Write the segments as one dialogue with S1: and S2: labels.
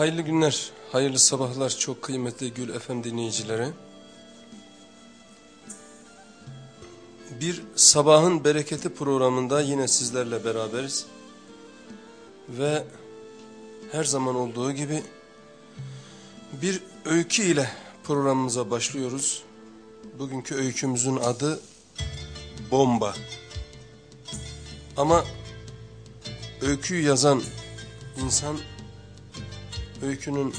S1: Hayırlı günler, hayırlı sabahlar çok kıymetli Gül FM dinleyicileri. Bir sabahın bereketi programında yine sizlerle beraberiz. Ve her zaman olduğu gibi bir öykü ile programımıza başlıyoruz. Bugünkü öykümüzün adı Bomba. Ama öyküyü yazan insan öykünün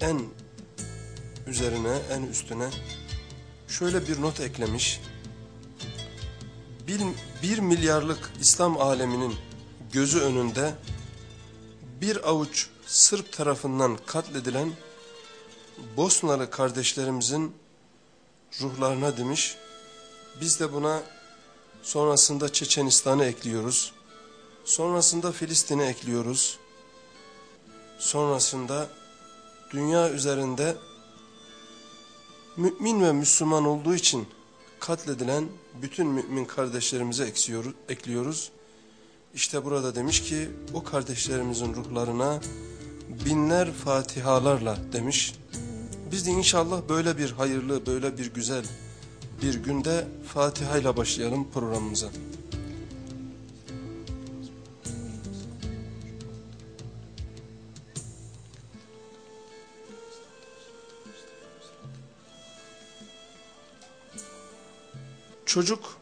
S1: en üzerine, en üstüne şöyle bir not eklemiş. Bir, bir milyarlık İslam aleminin gözü önünde bir avuç Sırp tarafından katledilen Bosnalı kardeşlerimizin ruhlarına demiş. Biz de buna sonrasında Çeçenistan'ı ekliyoruz. Sonrasında Filistin'i ekliyoruz. Sonrasında dünya üzerinde mümin ve Müslüman olduğu için katledilen bütün mümin kardeşlerimize ekliyoruz. İşte burada demiş ki o kardeşlerimizin ruhlarına binler fatihalarla demiş. Biz de inşallah böyle bir hayırlı, böyle bir güzel bir günde Fatiha ile başlayalım programımıza. Çocuk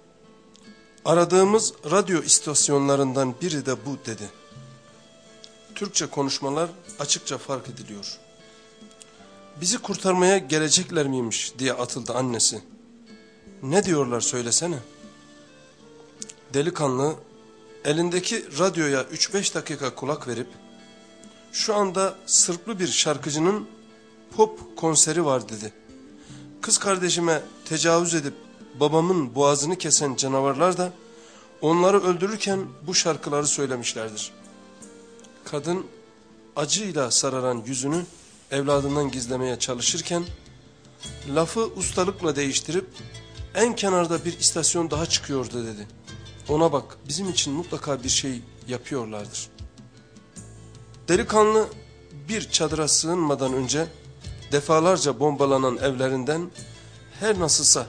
S1: aradığımız radyo istasyonlarından biri de bu dedi. Türkçe konuşmalar açıkça fark ediliyor. Bizi kurtarmaya gelecekler miymiş diye atıldı annesi. Ne diyorlar söylesene. Delikanlı elindeki radyoya 3-5 dakika kulak verip şu anda Sırplı bir şarkıcının pop konseri var dedi. Kız kardeşime tecavüz edip babamın boğazını kesen canavarlar da onları öldürürken bu şarkıları söylemişlerdir. Kadın acıyla sararan yüzünü evladından gizlemeye çalışırken lafı ustalıkla değiştirip en kenarda bir istasyon daha çıkıyordu dedi. Ona bak bizim için mutlaka bir şey yapıyorlardır. Delikanlı bir çadıra sığınmadan önce defalarca bombalanan evlerinden her nasılsa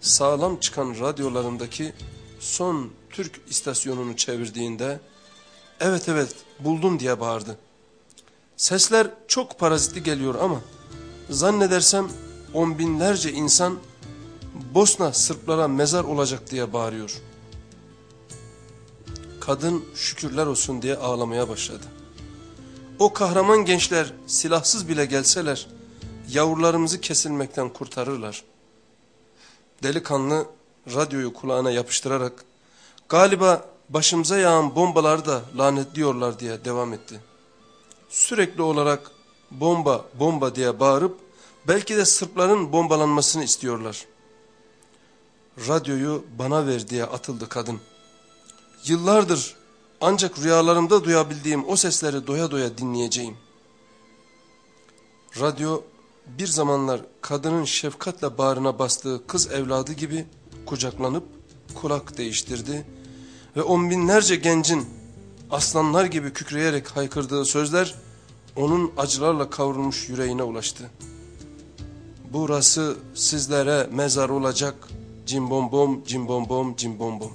S1: sağlam çıkan radyolarındaki son Türk istasyonunu çevirdiğinde evet evet buldum diye bağırdı. Sesler çok parazitli geliyor ama zannedersem on binlerce insan Bosna Sırplara mezar olacak diye bağırıyor. Kadın şükürler olsun diye ağlamaya başladı. O kahraman gençler silahsız bile gelseler yavrularımızı kesilmekten kurtarırlar. Delikanlı radyoyu kulağına yapıştırarak galiba başımıza yağan bombaları da lanetliyorlar diye devam etti. Sürekli olarak bomba bomba diye bağırıp belki de Sırpların bombalanmasını istiyorlar. Radyoyu bana ver diye atıldı kadın. Yıllardır ancak rüyalarımda duyabildiğim o sesleri doya doya dinleyeceğim. Radyo bir zamanlar kadının şefkatle bağrına bastığı kız evladı gibi kucaklanıp kulak değiştirdi ve on binlerce gencin aslanlar gibi kükreyerek haykırdığı sözler onun acılarla kavrulmuş yüreğine ulaştı. Burası sizlere mezar olacak cimbombom cimbombom cimbombom.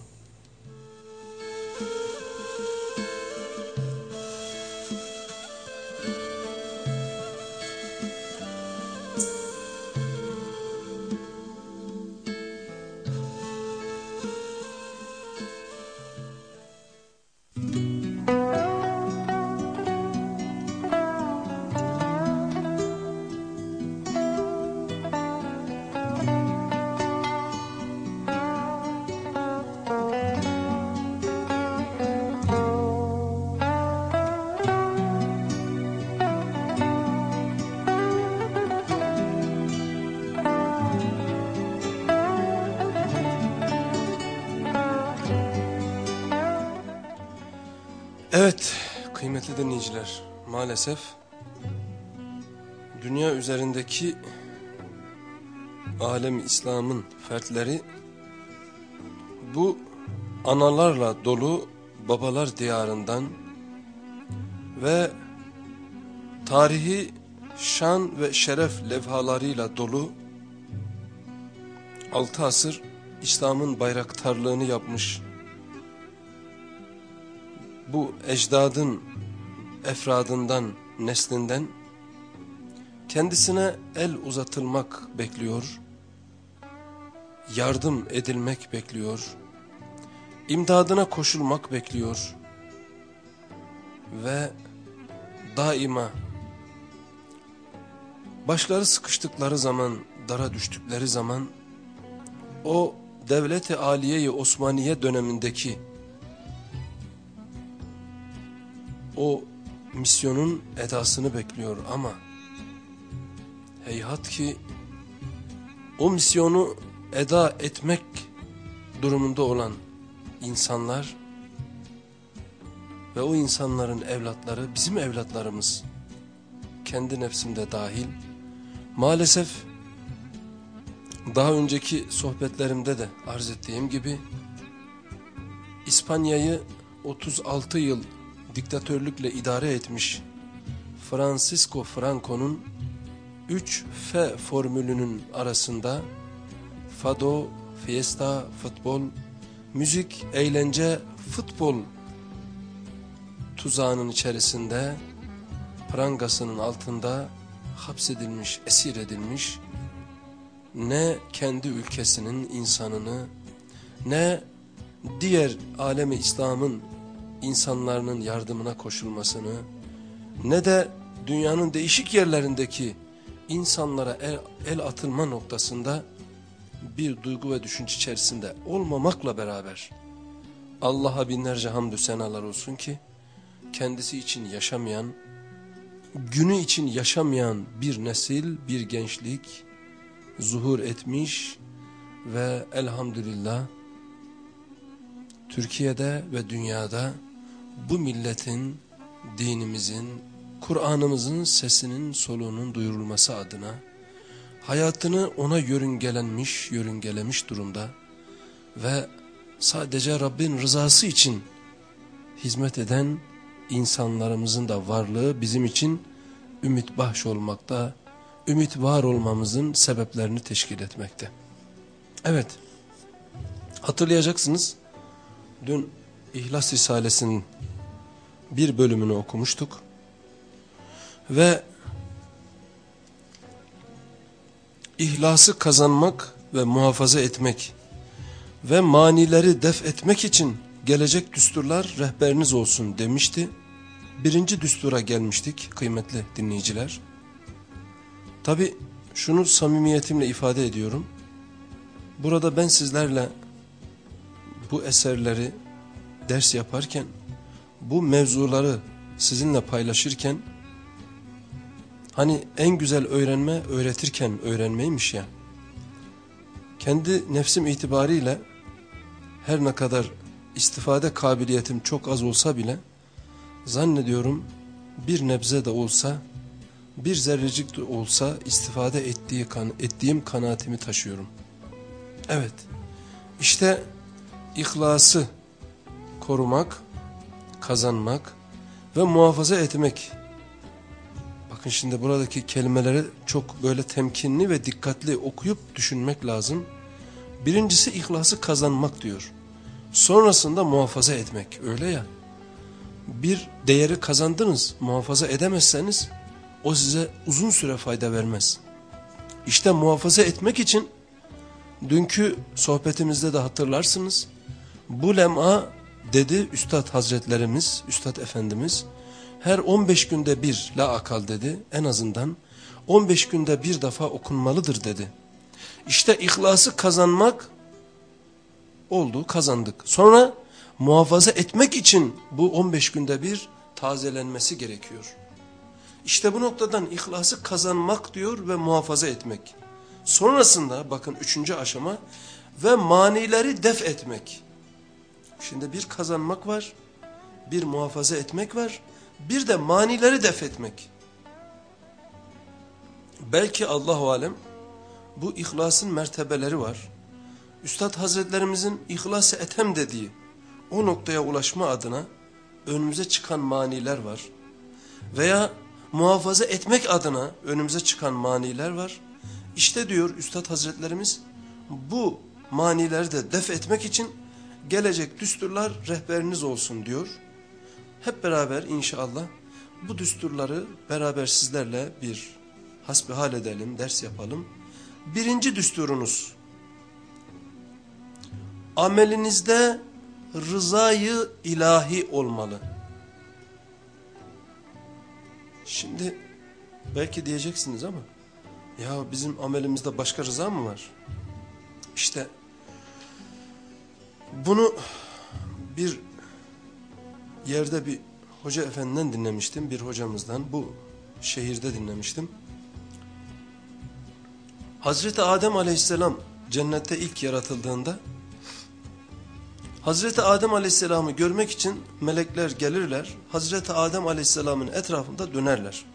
S1: Maalesef dünya üzerindeki alem İslam'ın fertleri bu analarla dolu babalar diyarından ve tarihi şan ve şeref levhalarıyla dolu, altı asır İslam'ın bayraktarlığını yapmış, bu ecdadın efradından, neslinden kendisine el uzatılmak bekliyor, yardım edilmek bekliyor, imdadına koşulmak bekliyor ve daima başları sıkıştıkları zaman, dara düştükleri zaman o devlet-i aliye-i Osmaniye dönemindeki o misyonun edasını bekliyor ama heyhat ki o misyonu eda etmek durumunda olan insanlar ve o insanların evlatları bizim evlatlarımız kendi nefsimde dahil maalesef daha önceki sohbetlerimde de arz ettiğim gibi İspanya'yı 36 yıl diktatörlükle idare etmiş Francisco Franco'nun 3F formülünün arasında fado, fiesta, futbol, müzik, eğlence, futbol tuzağının içerisinde prangasının altında hapsedilmiş, esir edilmiş ne kendi ülkesinin insanını ne diğer alemi İslam'ın insanların yardımına koşulmasını ne de dünyanın değişik yerlerindeki insanlara el, el atılma noktasında bir duygu ve düşünce içerisinde olmamakla beraber Allah'a binlerce hamdü senalar olsun ki kendisi için yaşamayan, günü için yaşamayan bir nesil, bir gençlik zuhur etmiş ve elhamdülillah Türkiye'de ve dünyada bu milletin, dinimizin, Kur'an'ımızın sesinin soluğunun duyurulması adına hayatını ona yörüngelenmiş, yörüngelemiş durumda ve sadece Rabbin rızası için hizmet eden insanlarımızın da varlığı bizim için ümit bahş olmakta, ümit var olmamızın sebeplerini teşkil etmekte. Evet, hatırlayacaksınız, dün İhlas Risalesi'nin bir bölümünü okumuştuk. Ve ihlası kazanmak ve muhafaza etmek ve manileri def etmek için gelecek düsturlar rehberiniz olsun demişti. Birinci düstura gelmiştik kıymetli dinleyiciler. Tabi şunu samimiyetimle ifade ediyorum. Burada ben sizlerle bu eserleri ders yaparken, bu mevzuları sizinle paylaşırken, hani en güzel öğrenme öğretirken öğrenmeymiş ya. Kendi nefsim itibariyle her ne kadar istifade kabiliyetim çok az olsa bile, zannediyorum bir nebze de olsa, bir zerrecik de olsa istifade ettiği kan, ettiğim kanaatimi taşıyorum. Evet, işte ihlası korumak, kazanmak ve muhafaza etmek. Bakın şimdi buradaki kelimeleri çok böyle temkinli ve dikkatli okuyup düşünmek lazım. Birincisi ihlası kazanmak diyor. Sonrasında muhafaza etmek öyle ya. Bir değeri kazandınız muhafaza edemezseniz o size uzun süre fayda vermez. İşte muhafaza etmek için dünkü sohbetimizde de hatırlarsınız. Bu lem'a dedi Üstad Hazretlerimiz, Üstad Efendimiz her 15 günde bir la akal dedi en azından 15 günde bir defa okunmalıdır dedi. İşte ihlası kazanmak oldu kazandık. Sonra muhafaza etmek için bu 15 günde bir tazelenmesi gerekiyor. İşte bu noktadan ihlası kazanmak diyor ve muhafaza etmek. Sonrasında bakın üçüncü aşama ve manileri def etmek. Şimdi bir kazanmak var, bir muhafaza etmek var, bir de manileri def etmek. Belki Allahu alem bu ihlasın mertebeleri var. Üstad Hazretlerimizin ihlas etem dediği o noktaya ulaşma adına önümüze çıkan maniler var. Veya muhafaza etmek adına önümüze çıkan maniler var. İşte diyor Üstad Hazretlerimiz bu manileri de def etmek için gelecek düsturlar rehberiniz olsun diyor. Hep beraber inşallah bu düsturları beraber sizlerle bir hasbihal edelim, ders yapalım. Birinci düsturunuz amelinizde rızayı ilahi olmalı. Şimdi belki diyeceksiniz ama ya bizim amelimizde başka rıza mı var? İşte bunu bir yerde bir hoca efendiden dinlemiştim. Bir hocamızdan bu şehirde dinlemiştim. Hazreti Adem aleyhisselam cennette ilk yaratıldığında Hazreti Adem aleyhisselamı görmek için melekler gelirler. Hazreti Adem aleyhisselamın etrafında dönerler.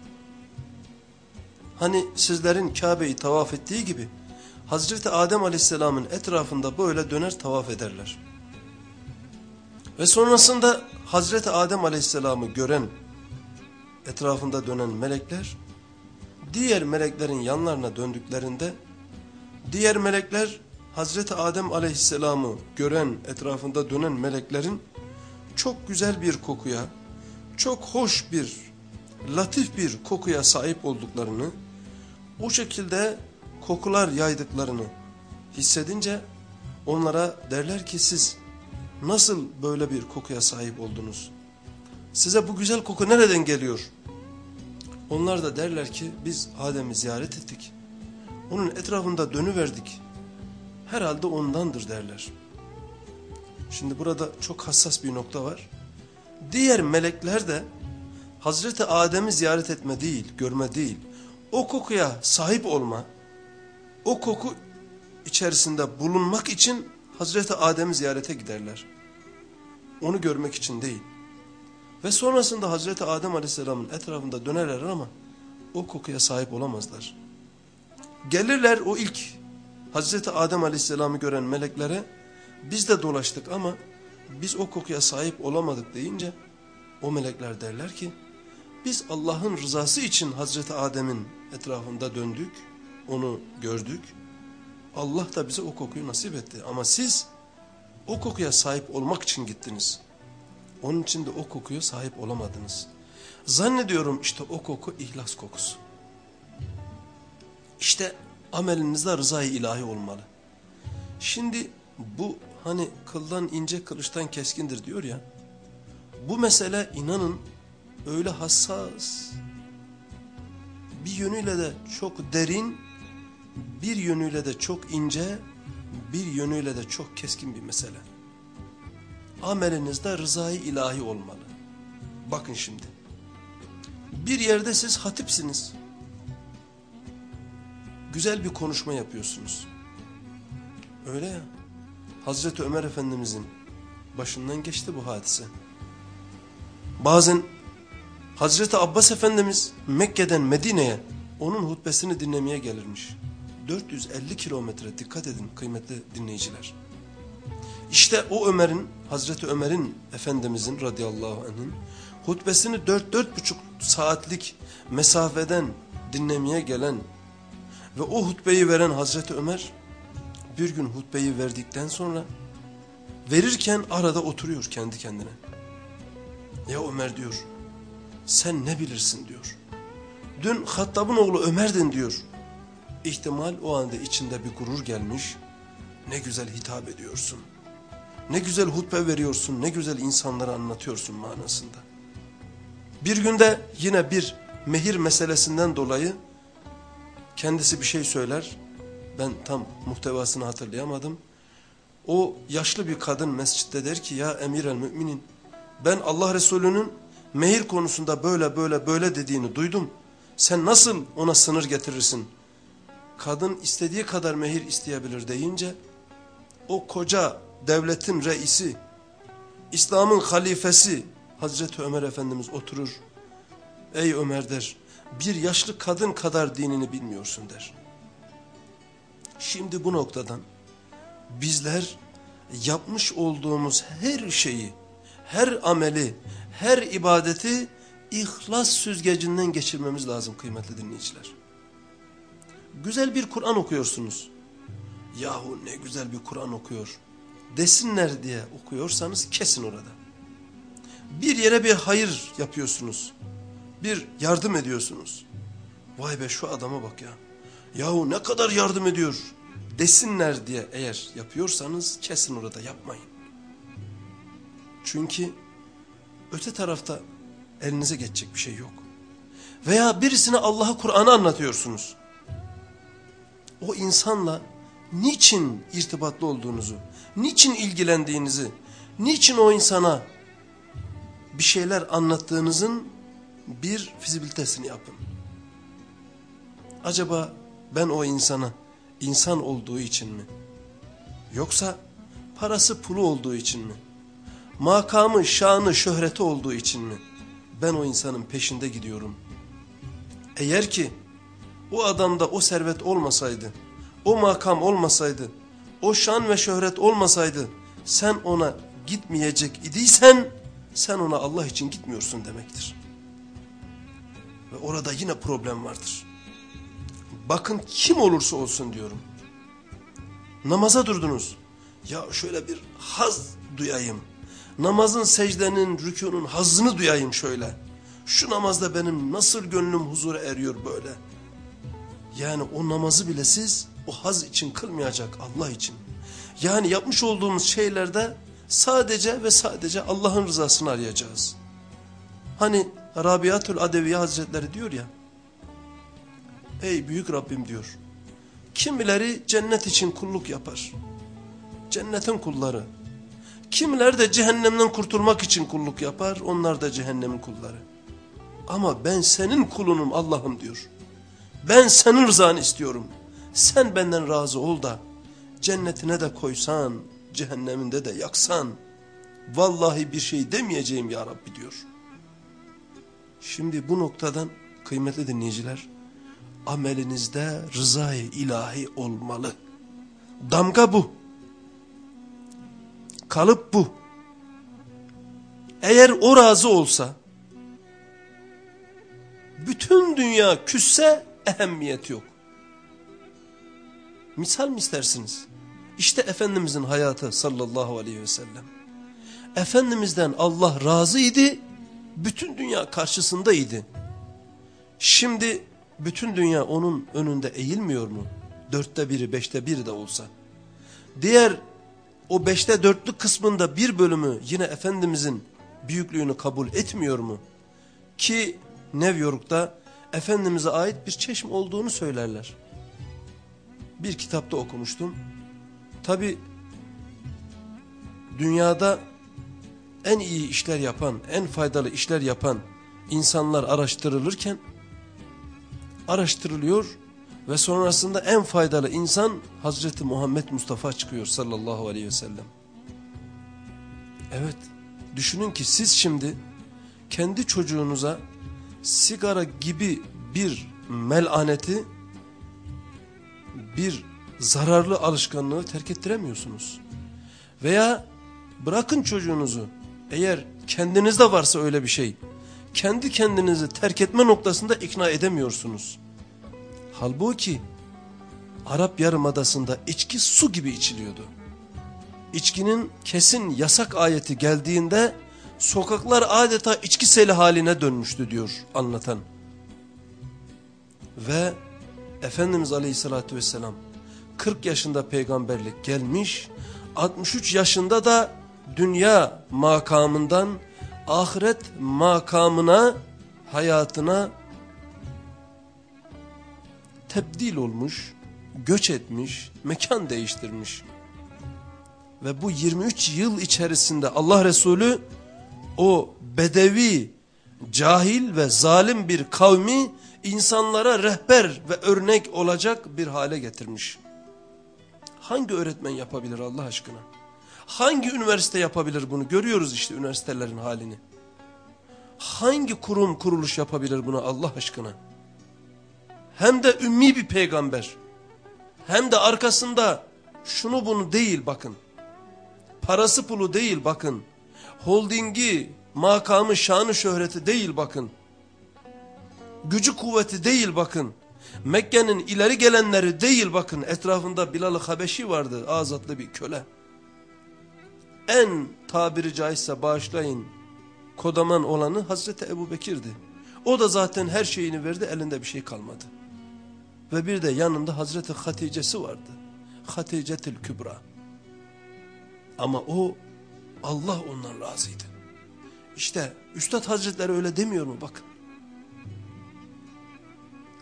S1: Hani sizlerin Kabe'yi tavaf ettiği gibi Hazreti Adem aleyhisselamın etrafında böyle döner tavaf ederler. Ve sonrasında Hazreti Adem aleyhisselamı gören etrafında dönen melekler diğer meleklerin yanlarına döndüklerinde diğer melekler Hazreti Adem aleyhisselamı gören etrafında dönen meleklerin çok güzel bir kokuya, çok hoş bir, latif bir kokuya sahip olduklarını, o şekilde kokular yaydıklarını hissedince onlara derler ki siz nasıl böyle bir kokuya sahip oldunuz? Size bu güzel koku nereden geliyor? Onlar da derler ki biz Adem'i ziyaret ettik. Onun etrafında dönüverdik herhalde ondandır derler. Şimdi burada çok hassas bir nokta var. Diğer melekler de Hazreti Adem'i ziyaret etme değil, görme değil. O kokuya sahip olma, o koku içerisinde bulunmak için Hazreti Adem'i ziyarete giderler. Onu görmek için değil. Ve sonrasında Hazreti Adem Aleyhisselam'ın etrafında dönerler ama o kokuya sahip olamazlar. Gelirler o ilk Hazreti Adem Aleyhisselam'ı gören meleklere biz de dolaştık ama biz o kokuya sahip olamadık deyince o melekler derler ki biz Allah'ın rızası için Hazreti Adem'in etrafında döndük, onu gördük. Allah da bize o kokuyu nasip etti ama siz o kokuya sahip olmak için gittiniz. Onun için de o kokuya sahip olamadınız. Zannediyorum işte o koku ihlas kokusu. İşte amelinizde rızayı ilahi olmalı. Şimdi bu hani kıldan ince kılıçtan keskindir diyor ya. Bu mesele inanın öyle hassas. Bir yönüyle de çok derin, bir yönüyle de çok ince, bir yönüyle de çok keskin bir mesele. Amelinizde rızayı ilahi olmalı. Bakın şimdi. Bir yerde siz hatipsiniz güzel bir konuşma yapıyorsunuz. Öyle ya. Hazreti Ömer Efendimizin başından geçti bu hadise. Bazen Hazreti Abbas Efendimiz Mekke'den Medine'ye onun hutbesini dinlemeye gelirmiş. 450 kilometre dikkat edin kıymetli dinleyiciler. İşte o Ömer'in, Hazreti Ömer'in Efendimizin radıyallahu anh'ın hutbesini 4-4,5 saatlik mesafeden dinlemeye gelen ve o hutbeyi veren Hazreti Ömer bir gün hutbeyi verdikten sonra verirken arada oturuyor kendi kendine. Ya Ömer diyor sen ne bilirsin diyor. Dün Hattab'ın oğlu Ömer'din diyor. İhtimal o anda içinde bir gurur gelmiş. Ne güzel hitap ediyorsun. Ne güzel hutbe veriyorsun, ne güzel insanlara anlatıyorsun manasında. Bir günde yine bir mehir meselesinden dolayı kendisi bir şey söyler. Ben tam muhtevasını hatırlayamadım. O yaşlı bir kadın mescitte der ki ya emir el müminin ben Allah Resulü'nün mehir konusunda böyle böyle böyle dediğini duydum. Sen nasıl ona sınır getirirsin? Kadın istediği kadar mehir isteyebilir deyince o koca devletin reisi, İslam'ın halifesi Hazreti Ömer Efendimiz oturur. Ey Ömer der bir yaşlı kadın kadar dinini bilmiyorsun der. Şimdi bu noktadan bizler yapmış olduğumuz her şeyi, her ameli, her ibadeti ihlas süzgecinden geçirmemiz lazım kıymetli dinleyiciler. Güzel bir Kur'an okuyorsunuz. Yahu ne güzel bir Kur'an okuyor. Desinler diye okuyorsanız kesin orada. Bir yere bir hayır yapıyorsunuz. Bir yardım ediyorsunuz. Vay be şu adama bak ya. Yahu ne kadar yardım ediyor desinler diye eğer yapıyorsanız kesin orada yapmayın. Çünkü öte tarafta elinize geçecek bir şey yok. Veya birisine Allah'ı Kur'an'ı anlatıyorsunuz. O insanla niçin irtibatlı olduğunuzu, niçin ilgilendiğinizi, niçin o insana bir şeyler anlattığınızın bir fizibilitesini yapın. Acaba ben o insana insan olduğu için mi? Yoksa parası pulu olduğu için mi? Makamı, şanı, şöhreti olduğu için mi? Ben o insanın peşinde gidiyorum. Eğer ki o adamda o servet olmasaydı, o makam olmasaydı, o şan ve şöhret olmasaydı sen ona gitmeyecek idiysen sen ona Allah için gitmiyorsun demektir. Ve orada yine problem vardır. Bakın kim olursa olsun diyorum. Namaza durdunuz. Ya şöyle bir haz duyayım. Namazın, secdenin, rükunun hazını duyayım şöyle. Şu namazda benim nasıl gönlüm huzura eriyor böyle. Yani o namazı bile siz o haz için kılmayacak Allah için. Yani yapmış olduğumuz şeylerde sadece ve sadece Allah'ın rızasını arayacağız. Hani Rabiatül Adeviye Hazretleri diyor ya. Ey büyük Rabbim diyor. Kimileri cennet için kulluk yapar. Cennetin kulları. Kimiler de cehennemden kurtulmak için kulluk yapar. Onlar da cehennemin kulları. Ama ben senin kulunum Allah'ım diyor. Ben senin rızanı istiyorum. Sen benden razı ol da cennetine de koysan, cehenneminde de yaksan. Vallahi bir şey demeyeceğim ya Rabbi diyor. Şimdi bu noktadan kıymetli dinleyiciler amelinizde rızayı ilahi olmalı. Damga bu. Kalıp bu. Eğer o razı olsa, bütün dünya küsse ehemmiyet yok. Misal mi istersiniz? İşte Efendimizin hayatı sallallahu aleyhi ve sellem. Efendimizden Allah razıydı, bütün dünya karşısındaydı. Şimdi bütün dünya onun önünde eğilmiyor mu? Dörtte biri, beşte biri de olsa. Diğer o beşte dörtlük kısmında bir bölümü yine Efendimizin büyüklüğünü kabul etmiyor mu? Ki New York'ta Efendimiz'e ait bir çeşme olduğunu söylerler. Bir kitapta okumuştum. Tabi dünyada en iyi işler yapan, en faydalı işler yapan insanlar araştırılırken araştırılıyor ve sonrasında en faydalı insan Hazreti Muhammed Mustafa çıkıyor sallallahu aleyhi ve sellem. Evet düşünün ki siz şimdi kendi çocuğunuza sigara gibi bir melaneti bir zararlı alışkanlığı terk ettiremiyorsunuz. Veya bırakın çocuğunuzu eğer kendinizde varsa öyle bir şey kendi kendinizi terk etme noktasında ikna edemiyorsunuz. Halbuki Arap Yarımadası'nda içki su gibi içiliyordu. İçkinin kesin yasak ayeti geldiğinde sokaklar adeta içki seli haline dönmüştü diyor anlatan. Ve Efendimiz Aleyhisselatü Vesselam 40 yaşında peygamberlik gelmiş, 63 yaşında da dünya makamından ahiret makamına, hayatına tebdil olmuş, göç etmiş, mekan değiştirmiş. Ve bu 23 yıl içerisinde Allah Resulü o bedevi, cahil ve zalim bir kavmi insanlara rehber ve örnek olacak bir hale getirmiş. Hangi öğretmen yapabilir Allah aşkına? Hangi üniversite yapabilir bunu? Görüyoruz işte üniversitelerin halini. Hangi kurum kuruluş yapabilir bunu Allah aşkına? Hem de ümmi bir peygamber. Hem de arkasında şunu bunu değil bakın. Parası pulu değil bakın. Holdingi, makamı, şanı, şöhreti değil bakın. Gücü kuvveti değil bakın. Mekke'nin ileri gelenleri değil bakın. Etrafında Bilal-ı Habeşi vardı azatlı bir köle. En tabiri caizse bağışlayın kodaman olanı Hazreti Ebu Bekir'di. O da zaten her şeyini verdi elinde bir şey kalmadı. Ve bir de yanında Hazreti Hatice'si vardı. Hatice'til Kübra. Ama o Allah ondan razıydı. İşte Üstad Hazretleri öyle demiyor mu bakın.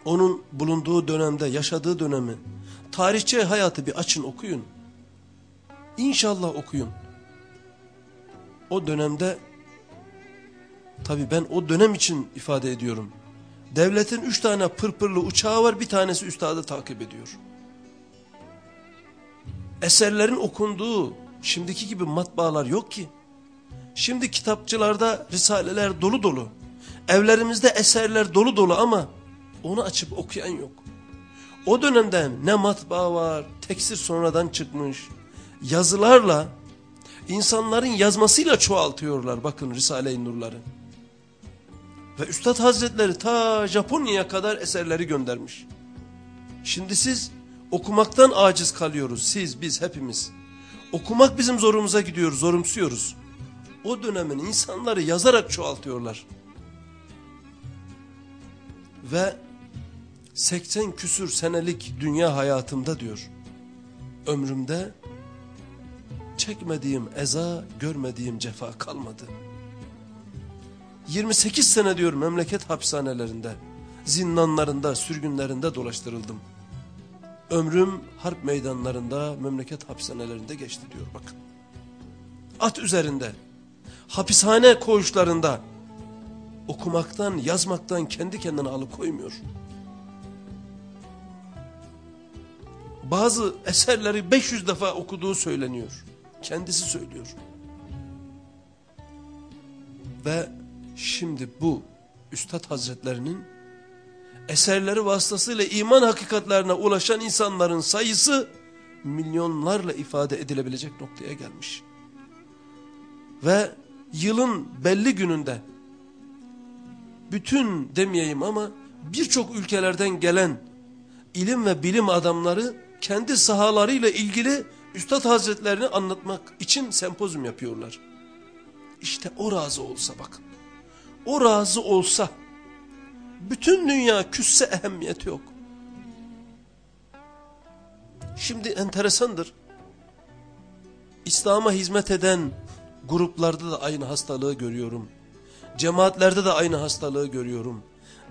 S1: Onun bulunduğu dönemde yaşadığı dönemi tarihçi hayatı bir açın okuyun. İnşallah okuyun. O dönemde tabi ben o dönem için ifade ediyorum. Devletin üç tane pırpırlı uçağı var bir tanesi üstadı takip ediyor. Eserlerin okunduğu şimdiki gibi matbaalar yok ki. Şimdi kitapçılarda risaleler dolu dolu. Evlerimizde eserler dolu dolu ama onu açıp okuyan yok. O dönemde ne matbaa var, teksir sonradan çıkmış. Yazılarla, insanların yazmasıyla çoğaltıyorlar bakın Risale-i Nurları. Ve Üstad Hazretleri ta Japonya'ya kadar eserleri göndermiş. Şimdi siz okumaktan aciz kalıyoruz. Siz, biz, hepimiz. Okumak bizim zorumuza gidiyor, zorumsuyoruz. O dönemin insanları yazarak çoğaltıyorlar. Ve 80 küsür senelik dünya hayatımda diyor. Ömrümde çekmediğim eza, görmediğim cefa kalmadı. 28 sene diyor memleket hapishanelerinde, zindanlarında, sürgünlerinde dolaştırıldım. Ömrüm harp meydanlarında, memleket hapishanelerinde geçti diyor bakın. At üzerinde, hapishane koğuşlarında okumaktan, yazmaktan kendi kendine alıkoymuyor. Bazı eserleri 500 defa okuduğu söyleniyor. Kendisi söylüyor. Ve şimdi bu Üstad Hazretlerinin eserleri vasıtasıyla iman hakikatlerine ulaşan insanların sayısı milyonlarla ifade edilebilecek noktaya gelmiş. Ve yılın belli gününde bütün demeyeyim ama birçok ülkelerden gelen ilim ve bilim adamları kendi sahalarıyla ilgili Üstad Hazretlerini anlatmak için sempozyum yapıyorlar. İşte o razı olsa bakın. O razı olsa bütün dünya küsse ehemmiyeti yok. Şimdi enteresandır. İslam'a hizmet eden gruplarda da aynı hastalığı görüyorum. Cemaatlerde de aynı hastalığı görüyorum.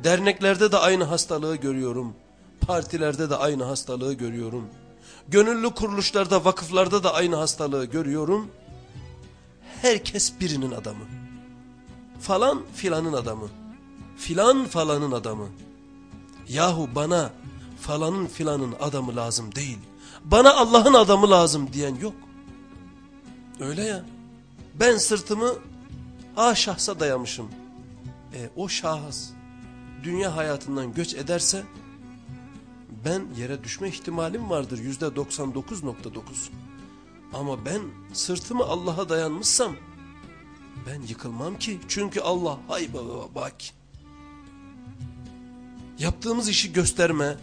S1: Derneklerde de aynı hastalığı görüyorum. Partilerde de aynı hastalığı görüyorum. Gönüllü kuruluşlarda, vakıflarda da aynı hastalığı görüyorum. Herkes birinin adamı. Falan filanın adamı. Filan falanın adamı. Yahu bana falanın filanın adamı lazım değil. Bana Allah'ın adamı lazım diyen yok. Öyle ya. Ben sırtımı A şahsa dayamışım. E, o şahıs dünya hayatından göç ederse ben yere düşme ihtimalim vardır yüzde 99.9. Ama ben sırtımı Allah'a dayanmışsam ben yıkılmam ki. Çünkü Allah hay baba bak. Yaptığımız işi gösterme,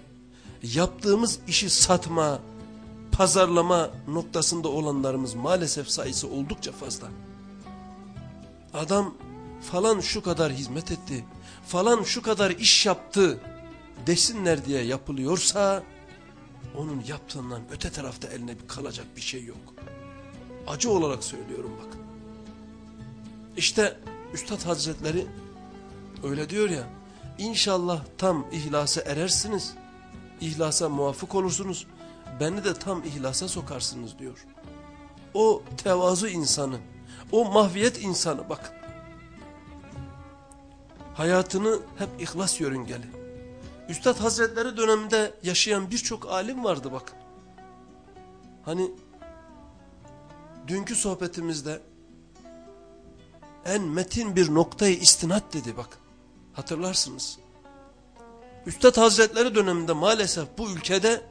S1: yaptığımız işi satma, pazarlama noktasında olanlarımız maalesef sayısı oldukça fazla. Adam falan şu kadar hizmet etti, falan şu kadar iş yaptı desinler diye yapılıyorsa onun yaptığından öte tarafta eline kalacak bir şey yok. Acı olarak söylüyorum bakın. İşte Üstad Hazretleri öyle diyor ya inşallah tam ihlasa erersiniz. İhlasa muvafık olursunuz. Beni de tam ihlasa sokarsınız diyor. O tevazu insanı, o mahviyet insanı bakın. Hayatını hep ihlas yörüngeli. Üstad Hazretleri döneminde yaşayan birçok alim vardı bakın. Hani dünkü sohbetimizde en metin bir noktayı istinat dedi bak. Hatırlarsınız. Üstad Hazretleri döneminde maalesef bu ülkede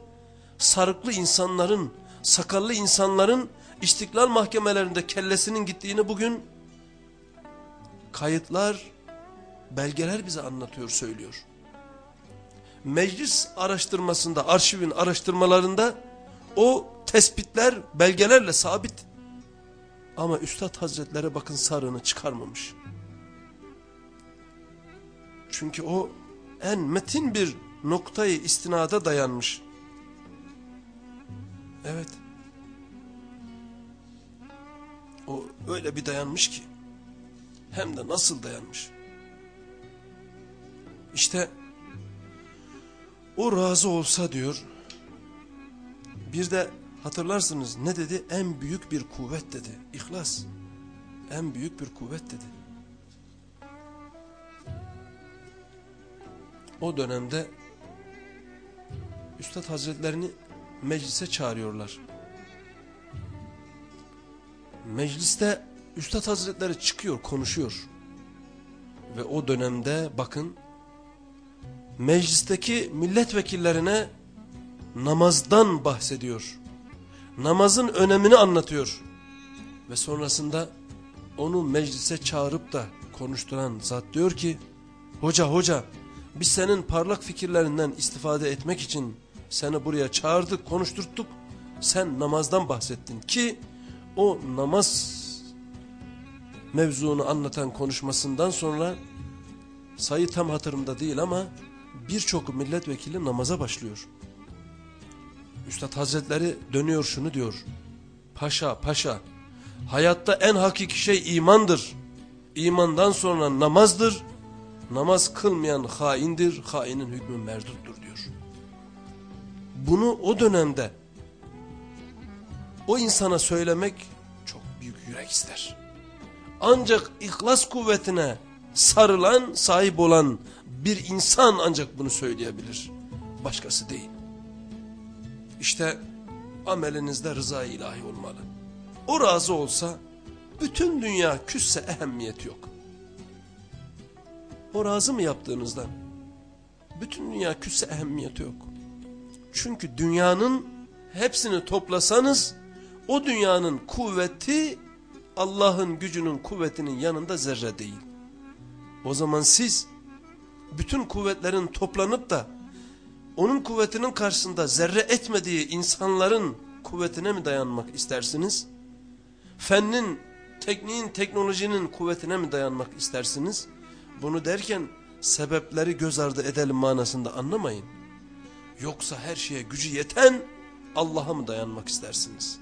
S1: sarıklı insanların, sakallı insanların istiklal mahkemelerinde kellesinin gittiğini bugün kayıtlar, belgeler bize anlatıyor, söylüyor. Meclis araştırmasında, arşivin araştırmalarında o tespitler belgelerle sabit. Ama Üstad Hazretleri bakın sarığını çıkarmamış. Çünkü o en metin bir noktayı istinada dayanmış. Evet. O öyle bir dayanmış ki. Hem de nasıl dayanmış. İşte o razı olsa diyor. Bir de hatırlarsınız ne dedi? En büyük bir kuvvet dedi. İhlas. En büyük bir kuvvet dedi. O dönemde Üstad Hazretlerini meclise çağırıyorlar. Mecliste Üstad Hazretleri çıkıyor, konuşuyor. Ve o dönemde bakın meclisteki milletvekillerine namazdan bahsediyor. Namazın önemini anlatıyor. Ve sonrasında onu meclise çağırıp da konuşturan zat diyor ki Hoca hoca biz senin parlak fikirlerinden istifade etmek için seni buraya çağırdık konuşturttuk. Sen namazdan bahsettin ki o namaz mevzunu anlatan konuşmasından sonra sayı tam hatırımda değil ama birçok milletvekili namaza başlıyor. Üstad Hazretleri dönüyor şunu diyor. Paşa paşa hayatta en hakiki şey imandır. İmandan sonra namazdır. Namaz kılmayan haindir. Hainin hükmü merduttur diyor. Bunu o dönemde o insana söylemek çok büyük yürek ister. Ancak ihlas kuvvetine sarılan, sahip olan bir insan ancak bunu söyleyebilir. Başkası değil. İşte amelinizde rıza ilahi olmalı. O razı olsa bütün dünya küsse ehemmiyet yok. O razı mı yaptığınızdan? Bütün dünya küsse ehemmiyeti yok. Çünkü dünyanın hepsini toplasanız o dünyanın kuvveti Allah'ın gücünün kuvvetinin yanında zerre değil. O zaman siz bütün kuvvetlerin toplanıp da onun kuvvetinin karşısında zerre etmediği insanların kuvvetine mi dayanmak istersiniz? Fennin, tekniğin, teknolojinin kuvvetine mi dayanmak istersiniz? Bunu derken sebepleri göz ardı edelim manasında anlamayın. Yoksa her şeye gücü yeten Allah'a mı dayanmak istersiniz?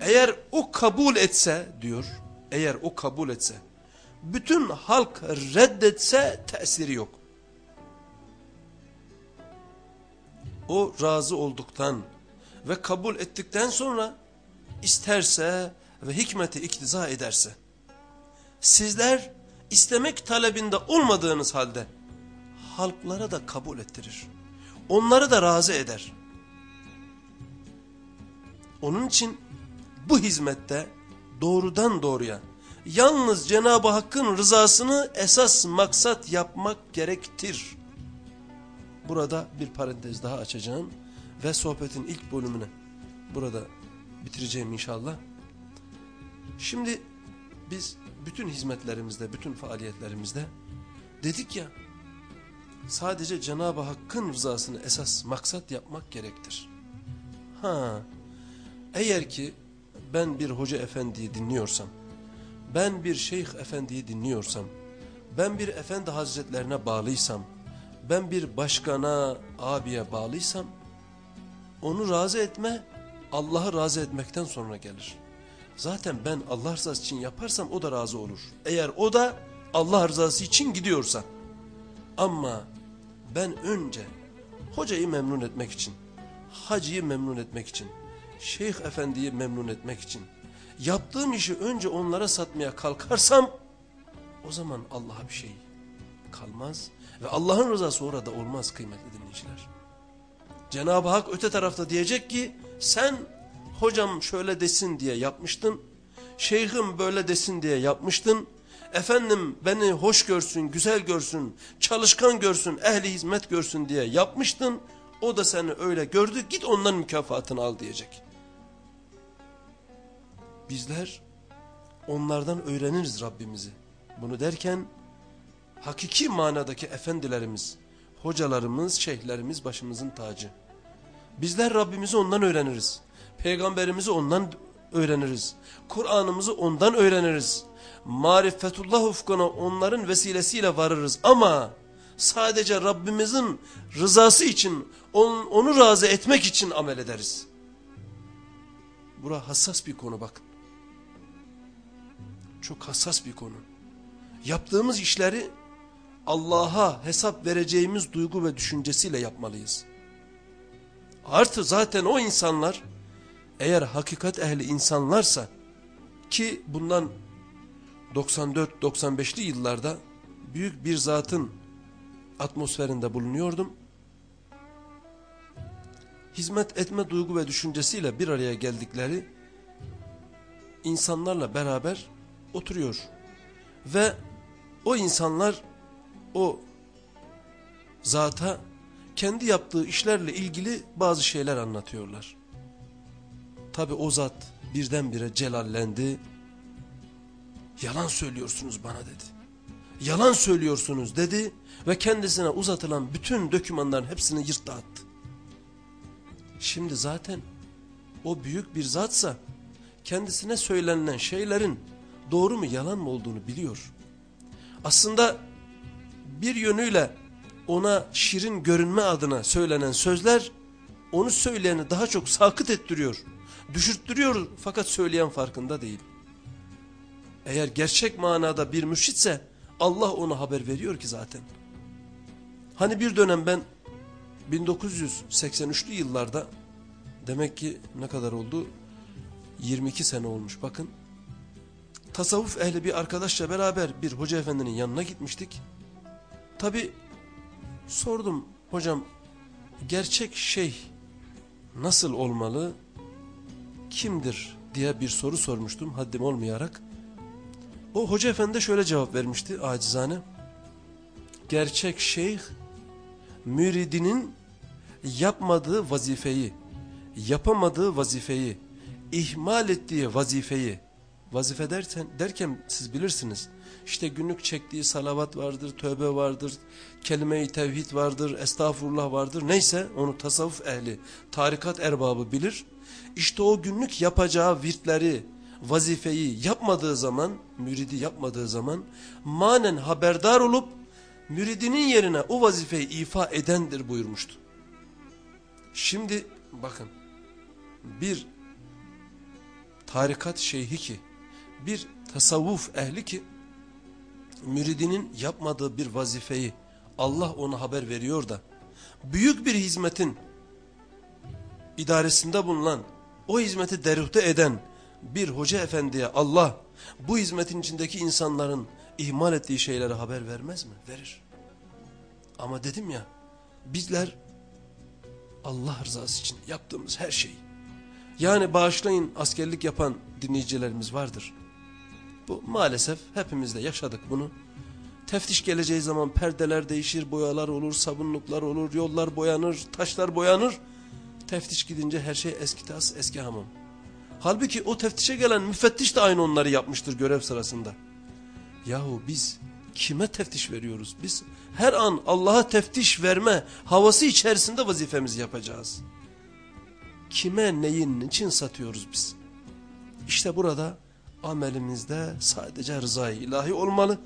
S1: Eğer o kabul etse diyor, eğer o kabul etse, bütün halk reddetse tesiri yok. O razı olduktan ve kabul ettikten sonra isterse ve hikmeti iktiza ederse, sizler istemek talebinde olmadığınız halde halklara da kabul ettirir. Onları da razı eder. Onun için bu hizmette doğrudan doğruya yalnız Cenab-ı Hakk'ın rızasını esas maksat yapmak gerektir. Burada bir parantez daha açacağım ve sohbetin ilk bölümünü burada bitireceğim inşallah. Şimdi biz bütün hizmetlerimizde, bütün faaliyetlerimizde dedik ya sadece Cenab-ı Hakk'ın rızasını esas maksat yapmak gerektir. Ha, eğer ki ben bir hoca efendiyi dinliyorsam, ben bir şeyh efendiyi dinliyorsam, ben bir efendi hazretlerine bağlıysam, ben bir başkana, abiye bağlıysam, onu razı etme, Allah'ı razı etmekten sonra gelir. Zaten ben Allah rızası için yaparsam o da razı olur. Eğer o da Allah rızası için gidiyorsa. Ama ben önce hocayı memnun etmek için, hacıyı memnun etmek için, şeyh efendiyi memnun etmek için yaptığım işi önce onlara satmaya kalkarsam o zaman Allah'a bir şey kalmaz ve Allah'ın rızası orada olmaz kıymetli dinleyiciler. Cenab-ı Hak öte tarafta diyecek ki sen hocam şöyle desin diye yapmıştın, şeyhim böyle desin diye yapmıştın, efendim beni hoş görsün, güzel görsün, çalışkan görsün, ehli hizmet görsün diye yapmıştın, o da seni öyle gördü, git ondan mükafatını al diyecek. Bizler onlardan öğreniriz Rabbimizi. Bunu derken hakiki manadaki efendilerimiz, hocalarımız, şeyhlerimiz başımızın tacı. Bizler Rabbimizi ondan öğreniriz. Peygamberimizi ondan öğreniriz. Kur'an'ımızı ondan öğreniriz. Marifetullah ufkuna onların vesilesiyle varırız. Ama sadece Rabbimizin rızası için, onu, onu razı etmek için amel ederiz. Bura hassas bir konu bakın. Çok hassas bir konu. Yaptığımız işleri Allah'a hesap vereceğimiz duygu ve düşüncesiyle yapmalıyız. Artı zaten o insanlar eğer hakikat ehli insanlarsa ki bundan 94-95'li yıllarda büyük bir zatın atmosferinde bulunuyordum. Hizmet etme duygu ve düşüncesiyle bir araya geldikleri insanlarla beraber oturuyor. Ve o insanlar o zata kendi yaptığı işlerle ilgili bazı şeyler anlatıyorlar. Tabi o zat birdenbire celallendi. Yalan söylüyorsunuz bana dedi. Yalan söylüyorsunuz dedi ve kendisine uzatılan bütün dokümanların hepsini yırttı attı. Şimdi zaten o büyük bir zatsa kendisine söylenilen şeylerin doğru mu yalan mı olduğunu biliyor. Aslında bir yönüyle ona şirin görünme adına söylenen sözler onu söyleyeni daha çok sakıt ettiriyor. Düşürttürüyor fakat söyleyen farkında değil. Eğer gerçek manada bir mürşitse Allah ona haber veriyor ki zaten. Hani bir dönem ben 1983'lü yıllarda demek ki ne kadar oldu? 22 sene olmuş bakın. Tasavvuf ehli bir arkadaşla beraber bir hoca efendinin yanına gitmiştik. Tabi sordum hocam gerçek şey nasıl olmalı? Kimdir diye bir soru sormuştum haddim olmayarak. O hoca efendi şöyle cevap vermişti acizane. Gerçek şeyh müridinin yapmadığı vazifeyi, yapamadığı vazifeyi, ihmal ettiği vazifeyi, vazife derken, derken siz bilirsiniz. İşte günlük çektiği salavat vardır, tövbe vardır, kelime-i tevhid vardır, estağfurullah vardır. Neyse onu tasavvuf ehli, tarikat erbabı bilir. İşte o günlük yapacağı virtleri, vazifeyi yapmadığı zaman, müridi yapmadığı zaman manen haberdar olup müridinin yerine o vazifeyi ifa edendir buyurmuştu. Şimdi bakın bir tarikat şeyhi ki bir tasavvuf ehli ki müridinin yapmadığı bir vazifeyi Allah ona haber veriyor da büyük bir hizmetin idaresinde bulunan o hizmeti derühte eden bir hoca efendiye Allah bu hizmetin içindeki insanların ihmal ettiği şeylere haber vermez mi? Verir. Ama dedim ya bizler Allah rızası için yaptığımız her şeyi yani bağışlayın askerlik yapan dinleyicilerimiz vardır. Bu maalesef hepimizde yaşadık bunu. Teftiş geleceği zaman perdeler değişir, boyalar olur, sabunluklar olur, yollar boyanır, taşlar boyanır. Teftiş gidince her şey eski tas, eski hamam. Halbuki o teftişe gelen müfettiş de aynı onları yapmıştır görev sırasında. Yahu biz kime teftiş veriyoruz? Biz her an Allah'a teftiş verme havası içerisinde vazifemizi yapacağız. Kime neyin için satıyoruz biz? İşte burada amelimizde sadece rızayı ilahi olmalı.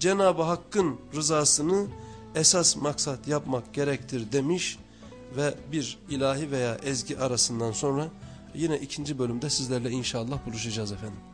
S1: Cenab-ı Hakk'ın rızasını esas maksat yapmak gerektir demiş ve bir ilahi veya ezgi arasından sonra yine ikinci bölümde sizlerle inşallah buluşacağız efendim.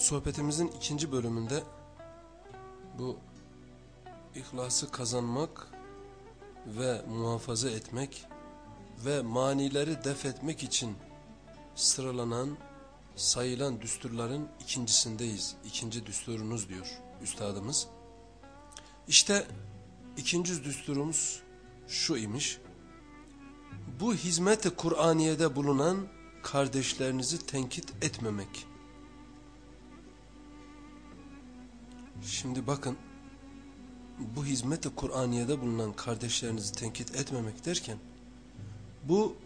S1: Sohbetimizin ikinci bölümünde bu ihlası kazanmak ve muhafaza etmek ve manileri def etmek için sıralanan sayılan düsturların ikincisindeyiz. İkinci düsturunuz diyor üstadımız. İşte ikinci düsturumuz şu imiş. Bu hizmet-i Kur'aniye'de bulunan kardeşlerinizi tenkit etmemek. Şimdi bakın bu hizmet-i Kur'aniye'de bulunan kardeşlerinizi tenkit etmemek derken bu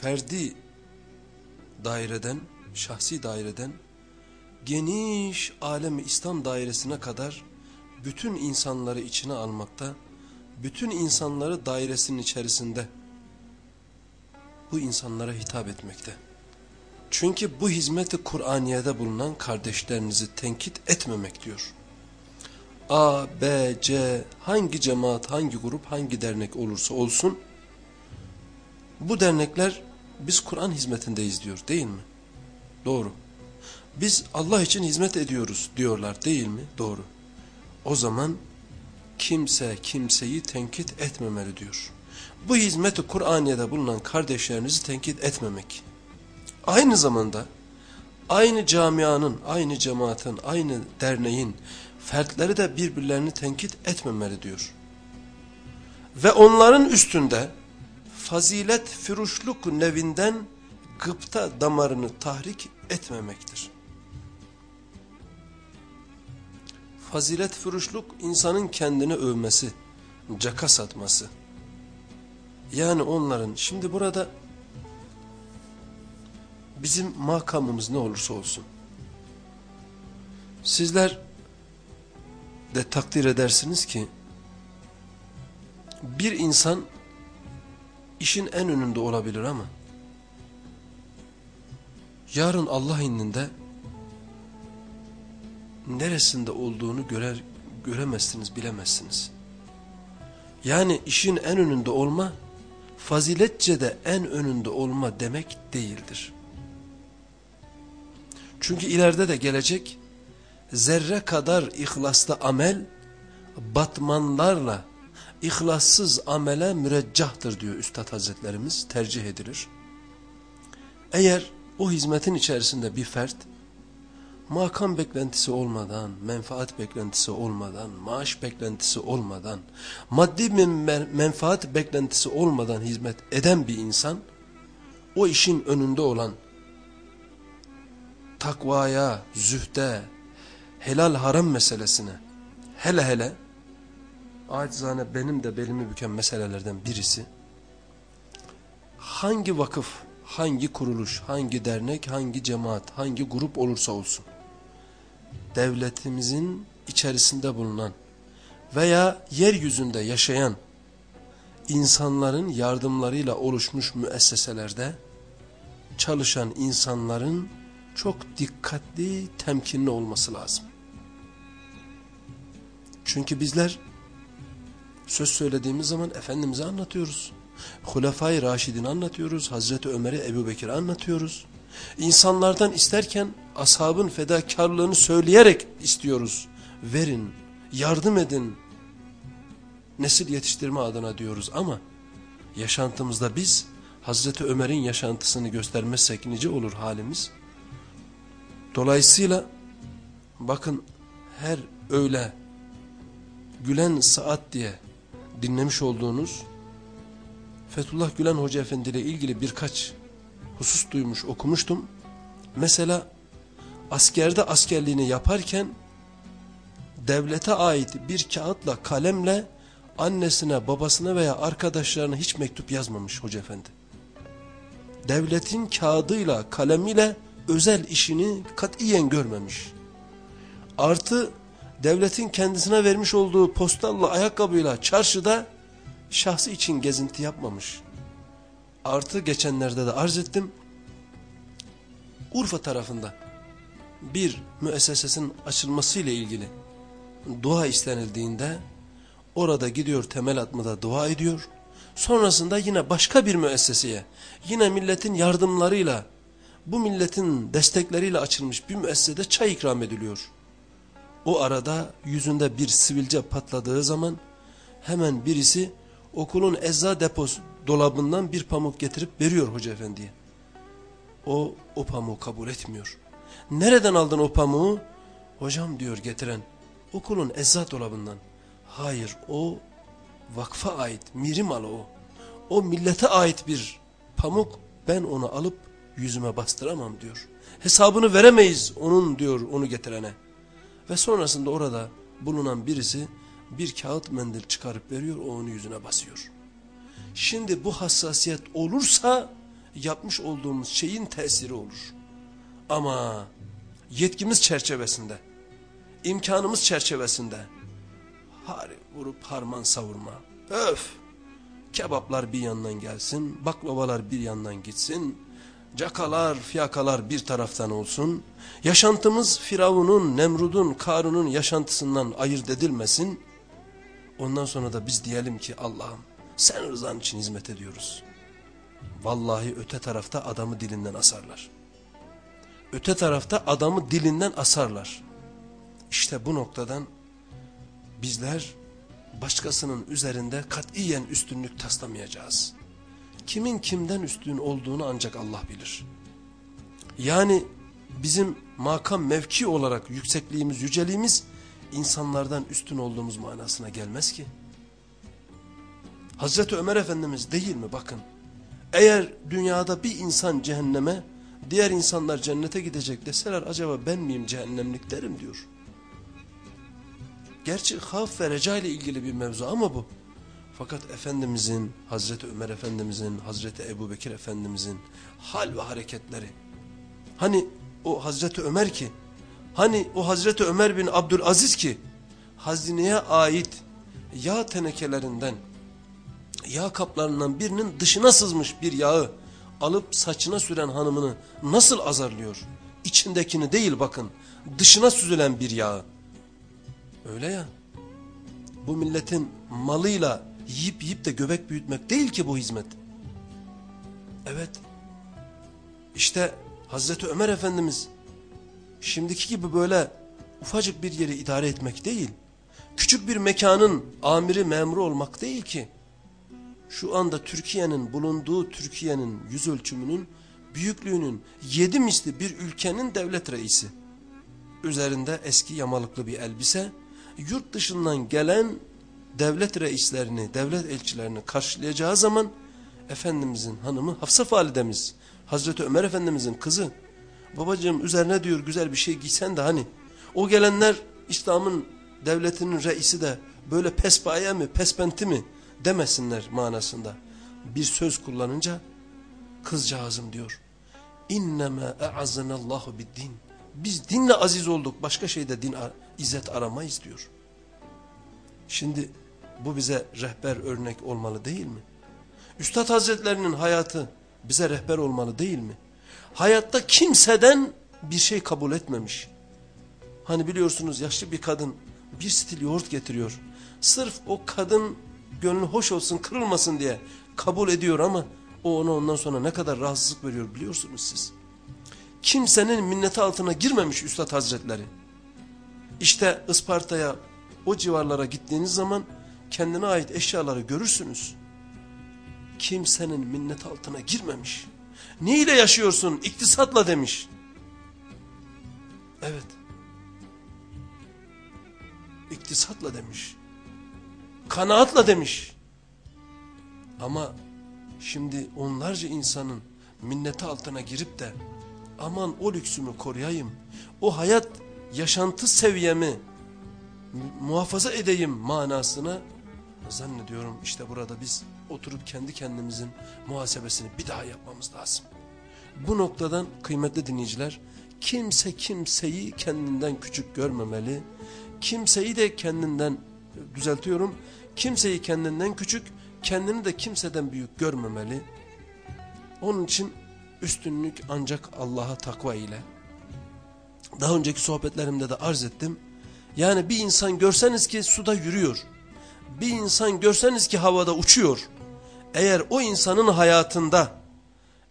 S1: ferdi daireden, şahsi daireden geniş alemi İslam dairesine kadar bütün insanları içine almakta, bütün insanları dairesinin içerisinde bu insanlara hitap etmekte. Çünkü bu hizmeti Kur'aniye'de bulunan kardeşlerinizi tenkit etmemek diyor. A, B, C hangi cemaat, hangi grup, hangi dernek olursa olsun bu dernekler biz Kur'an hizmetindeyiz diyor değil mi? Doğru. Biz Allah için hizmet ediyoruz diyorlar değil mi? Doğru. O zaman kimse kimseyi tenkit etmemeli diyor. Bu hizmeti Kur'aniye'de bulunan kardeşlerinizi tenkit etmemek. Aynı zamanda aynı camianın, aynı cemaatin, aynı derneğin fertleri de birbirlerini tenkit etmemeli diyor. Ve onların üstünde fazilet firuşluk nevinden gıpta damarını tahrik etmemektir. Fazilet firuşluk insanın kendini övmesi, caka satması. Yani onların şimdi burada bizim makamımız ne olursa olsun. Sizler de takdir edersiniz ki bir insan işin en önünde olabilir ama yarın Allah indinde neresinde olduğunu görer, göremezsiniz, bilemezsiniz. Yani işin en önünde olma, faziletçe de en önünde olma demek değildir. Çünkü ileride de gelecek, zerre kadar ihlaslı amel, batmanlarla, ihlassız amele müreccahtır diyor Üstad Hazretlerimiz, tercih edilir. Eğer o hizmetin içerisinde bir fert, makam beklentisi olmadan, menfaat beklentisi olmadan, maaş beklentisi olmadan, maddi menfaat beklentisi olmadan hizmet eden bir insan, o işin önünde olan takvaya, zühde, helal haram meselesine, hele hele, acizane benim de belimi büken meselelerden birisi, hangi vakıf, hangi kuruluş, hangi dernek, hangi cemaat, hangi grup olursa olsun, devletimizin içerisinde bulunan veya yeryüzünde yaşayan insanların yardımlarıyla oluşmuş müesseselerde çalışan insanların çok dikkatli, temkinli olması lazım. Çünkü bizler söz söylediğimiz zaman Efendimiz'i anlatıyoruz. Hulefai Raşid'ini anlatıyoruz. Hazreti Ömer'i Ebu Bekir'i anlatıyoruz. İnsanlardan isterken ashabın fedakarlığını söyleyerek istiyoruz. Verin, yardım edin. Nesil yetiştirme adına diyoruz ama yaşantımızda biz Hazreti Ömer'in yaşantısını göstermezsek nice olur halimiz. Dolayısıyla bakın her öyle Gülen Saat diye dinlemiş olduğunuz Fethullah Gülen Hoca Efendi ile ilgili birkaç husus duymuş okumuştum. Mesela askerde askerliğini yaparken devlete ait bir kağıtla kalemle annesine babasına veya arkadaşlarına hiç mektup yazmamış Hoca Efendi. Devletin kağıdıyla kalemiyle özel işini katiyen görmemiş. Artı devletin kendisine vermiş olduğu postalla ayakkabıyla çarşıda şahsı için gezinti yapmamış. Artı geçenlerde de arz ettim. Urfa tarafında bir müessesesin açılması ile ilgili dua istenildiğinde orada gidiyor temel atmada dua ediyor. Sonrasında yine başka bir müesseseye yine milletin yardımlarıyla bu milletin destekleriyle açılmış bir müessesede çay ikram ediliyor. O arada yüzünde bir sivilce patladığı zaman hemen birisi okulun ecza depos dolabından bir pamuk getirip veriyor hoca efendiye. O, o pamuğu kabul etmiyor. Nereden aldın o pamuğu? Hocam diyor getiren, okulun ecza dolabından. Hayır o vakfa ait, miri malı o. O millete ait bir pamuk, ben onu alıp yüzüme bastıramam diyor. Hesabını veremeyiz onun diyor onu getirene. Ve sonrasında orada bulunan birisi bir kağıt mendil çıkarıp veriyor o onu yüzüne basıyor. Şimdi bu hassasiyet olursa yapmış olduğumuz şeyin tesiri olur. Ama yetkimiz çerçevesinde, imkanımız çerçevesinde hari vurup harman savurma. Öf! Kebaplar bir yandan gelsin, baklavalar bir yandan gitsin, cakalar, fiyakalar bir taraftan olsun. Yaşantımız Firavun'un, Nemrud'un, Karun'un yaşantısından ayırt edilmesin. Ondan sonra da biz diyelim ki Allah'ım sen rızan için hizmet ediyoruz. Vallahi öte tarafta adamı dilinden asarlar. Öte tarafta adamı dilinden asarlar. İşte bu noktadan bizler başkasının üzerinde katiyen üstünlük taslamayacağız. Kimin kimden üstün olduğunu ancak Allah bilir. Yani bizim makam mevki olarak yüksekliğimiz, yüceliğimiz insanlardan üstün olduğumuz manasına gelmez ki. Hazreti Ömer Efendimiz değil mi bakın. Eğer dünyada bir insan cehenneme, diğer insanlar cennete gidecek deseler acaba ben miyim cehennemlik derim diyor. Gerçi haf ve reca ile ilgili bir mevzu ama bu. Fakat Efendimizin, Hazreti Ömer Efendimizin, Hazreti Ebu Bekir Efendimizin hal ve hareketleri. Hani o Hazreti Ömer ki, hani o Hazreti Ömer bin Abdülaziz ki, hazineye ait yağ tenekelerinden, yağ kaplarından birinin dışına sızmış bir yağı alıp saçına süren hanımını nasıl azarlıyor? İçindekini değil bakın, dışına süzülen bir yağı. Öyle ya. Bu milletin malıyla yiyip yiyip de göbek büyütmek değil ki bu hizmet. Evet. İşte Hazreti Ömer Efendimiz şimdiki gibi böyle ufacık bir yeri idare etmek değil. Küçük bir mekanın amiri memuru olmak değil ki. Şu anda Türkiye'nin bulunduğu Türkiye'nin yüz ölçümünün büyüklüğünün yedi misli bir ülkenin devlet reisi. Üzerinde eski yamalıklı bir elbise, yurt dışından gelen devlet reislerini, devlet elçilerini karşılayacağı zaman Efendimizin hanımı Hafsa validemiz, Hazreti Ömer Efendimizin kızı, babacığım üzerine diyor güzel bir şey giysen de hani o gelenler İslam'ın devletinin reisi de böyle pespaye mi, pespenti mi demesinler manasında. Bir söz kullanınca kızcağızım diyor. İnnemâ e'azzenallahu bid din. Biz dinle aziz olduk. Başka şeyde din izzet aramayız diyor. Şimdi bu bize rehber örnek olmalı değil mi? Üstad Hazretlerinin hayatı bize rehber olmalı değil mi? Hayatta kimseden bir şey kabul etmemiş. Hani biliyorsunuz yaşlı bir kadın bir stil yoğurt getiriyor. Sırf o kadın gönlü hoş olsun kırılmasın diye kabul ediyor ama o ona ondan sonra ne kadar rahatsızlık veriyor biliyorsunuz siz. Kimsenin minneti altına girmemiş Üstad Hazretleri. İşte Isparta'ya o civarlara gittiğiniz zaman kendine ait eşyaları görürsünüz. Kimsenin minnet altına girmemiş. Ne yaşıyorsun? İktisatla demiş. Evet. İktisatla demiş. Kanaatla demiş. Ama şimdi onlarca insanın minneti altına girip de aman o lüksümü koruyayım, o hayat yaşantı seviyemi muhafaza edeyim manasına zannediyorum işte burada biz oturup kendi kendimizin muhasebesini bir daha yapmamız lazım. Bu noktadan kıymetli dinleyiciler kimse kimseyi kendinden küçük görmemeli. Kimseyi de kendinden düzeltiyorum kimseyi kendinden küçük kendini de kimseden büyük görmemeli. Onun için üstünlük ancak Allah'a takva ile. Daha önceki sohbetlerimde de arz ettim. Yani bir insan görseniz ki suda yürüyor. Bir insan görseniz ki havada uçuyor. Eğer o insanın hayatında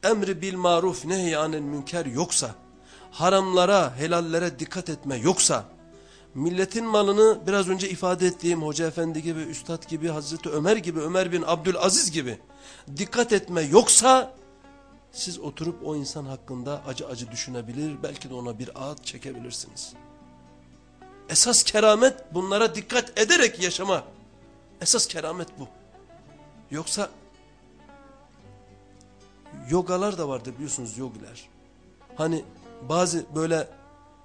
S1: emri bil maruf nehyanel münker yoksa, haramlara, helallere dikkat etme yoksa, milletin malını biraz önce ifade ettiğim Hoca Efendi gibi, Üstad gibi, Hazreti Ömer gibi, Ömer bin Abdülaziz gibi dikkat etme yoksa, siz oturup o insan hakkında acı acı düşünebilir, belki de ona bir ağıt çekebilirsiniz. Esas keramet bunlara dikkat ederek yaşama. Esas keramet bu. Yoksa yogalar da vardır biliyorsunuz yogiler. Hani bazı böyle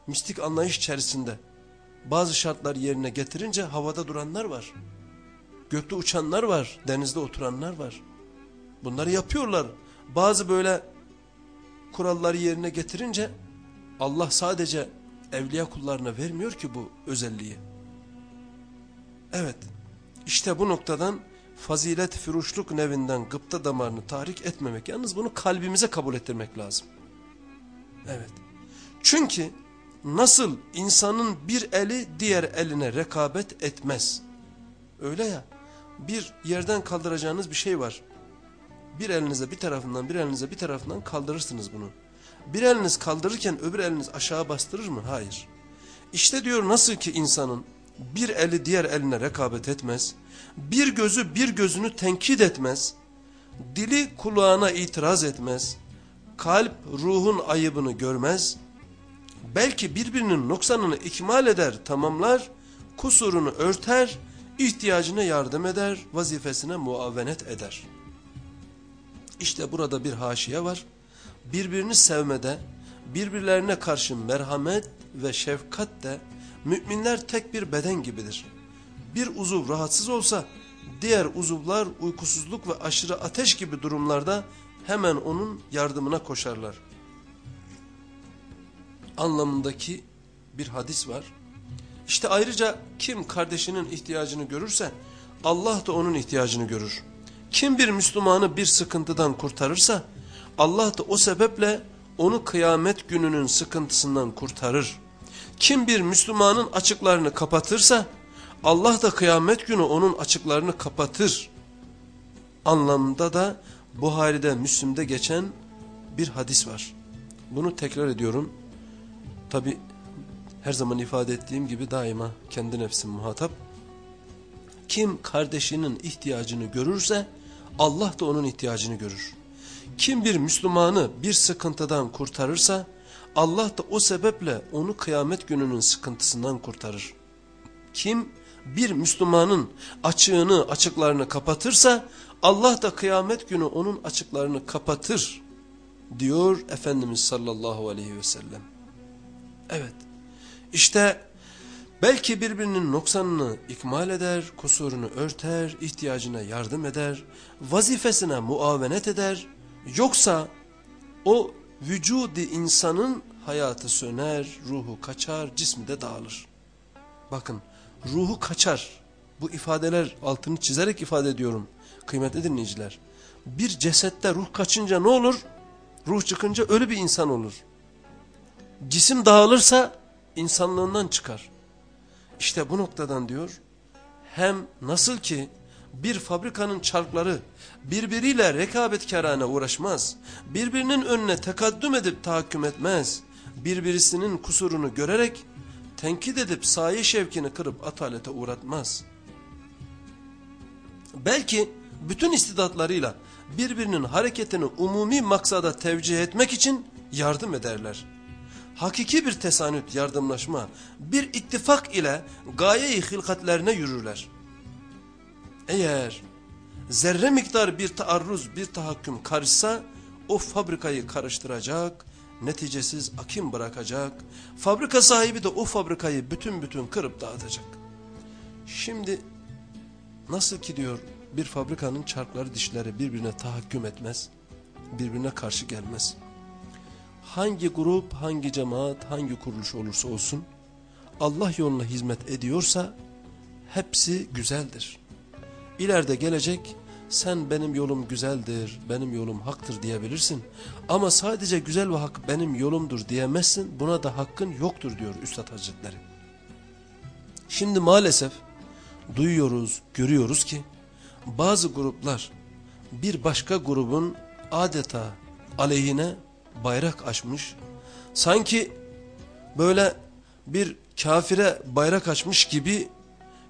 S1: mistik anlayış içerisinde bazı şartlar yerine getirince havada duranlar var. Gökte uçanlar var, denizde oturanlar var. Bunları yapıyorlar. Bazı böyle kuralları yerine getirince Allah sadece evliya kullarına vermiyor ki bu özelliği. Evet işte bu noktadan fazilet firuşluk nevinden gıpta damarını tahrik etmemek. Yalnız bunu kalbimize kabul ettirmek lazım. Evet. Çünkü nasıl insanın bir eli diğer eline rekabet etmez. Öyle ya bir yerden kaldıracağınız bir şey var. Bir elinize bir tarafından bir elinize bir tarafından kaldırırsınız bunu. Bir eliniz kaldırırken öbür eliniz aşağı bastırır mı? Hayır. İşte diyor nasıl ki insanın bir eli diğer eline rekabet etmez, bir gözü bir gözünü tenkit etmez, dili kulağına itiraz etmez, kalp ruhun ayıbını görmez, belki birbirinin noksanını ikmal eder, tamamlar, kusurunu örter, ihtiyacına yardım eder, vazifesine muavenet eder. İşte burada bir haşiye var. Birbirini sevmede, birbirlerine karşı merhamet ve şefkat de müminler tek bir beden gibidir. Bir uzuv rahatsız olsa diğer uzuvlar uykusuzluk ve aşırı ateş gibi durumlarda hemen onun yardımına koşarlar. Anlamındaki bir hadis var. İşte ayrıca kim kardeşinin ihtiyacını görürse Allah da onun ihtiyacını görür. Kim bir Müslümanı bir sıkıntıdan kurtarırsa Allah da o sebeple onu kıyamet gününün sıkıntısından kurtarır. Kim bir Müslümanın açıklarını kapatırsa Allah da kıyamet günü onun açıklarını kapatır. Anlamda da Buhari'de Müslim'de geçen bir hadis var. Bunu tekrar ediyorum. Tabi her zaman ifade ettiğim gibi daima kendi nefsim muhatap. Kim kardeşinin ihtiyacını görürse Allah da onun ihtiyacını görür. Kim bir Müslümanı bir sıkıntıdan kurtarırsa Allah da o sebeple onu kıyamet gününün sıkıntısından kurtarır. Kim bir Müslümanın açığını açıklarını kapatırsa Allah da kıyamet günü onun açıklarını kapatır diyor Efendimiz sallallahu aleyhi ve sellem. Evet işte belki birbirinin noksanını ikmal eder, kusurunu örter, ihtiyacına yardım eder, vazifesine muavenet eder. Yoksa o vücudi insanın hayatı söner, ruhu kaçar, cismi de dağılır. Bakın ruhu kaçar. Bu ifadeler altını çizerek ifade ediyorum. Kıymetli dinleyiciler. Bir cesette ruh kaçınca ne olur? Ruh çıkınca ölü bir insan olur. Cisim dağılırsa insanlığından çıkar. İşte bu noktadan diyor hem nasıl ki bir fabrikanın çarkları birbiriyle rekabetkarane uğraşmaz, birbirinin önüne tekaddüm edip tahakküm etmez, birbirisinin kusurunu görerek tenkit edip sahi şevkini kırıp atalete uğratmaz. Belki bütün istidatlarıyla birbirinin hareketini umumi maksada tevcih etmek için yardım ederler. Hakiki bir tesanüt, yardımlaşma, bir ittifak ile gaye-i hilkatlerine yürürler. Eğer zerre miktar bir taarruz, bir tahakküm karışsa o fabrikayı karıştıracak, neticesiz akim bırakacak. Fabrika sahibi de o fabrikayı bütün bütün kırıp dağıtacak. Şimdi nasıl ki diyor bir fabrikanın çarkları dişleri birbirine tahakküm etmez, birbirine karşı gelmez. Hangi grup, hangi cemaat, hangi kuruluş olursa olsun Allah yoluna hizmet ediyorsa hepsi güzeldir. İleride gelecek sen benim yolum güzeldir, benim yolum haktır diyebilirsin. Ama sadece güzel ve hak benim yolumdur diyemezsin. Buna da hakkın yoktur diyor Üstad Hazretleri. Şimdi maalesef duyuyoruz, görüyoruz ki bazı gruplar bir başka grubun adeta aleyhine bayrak açmış. Sanki böyle bir kafire bayrak açmış gibi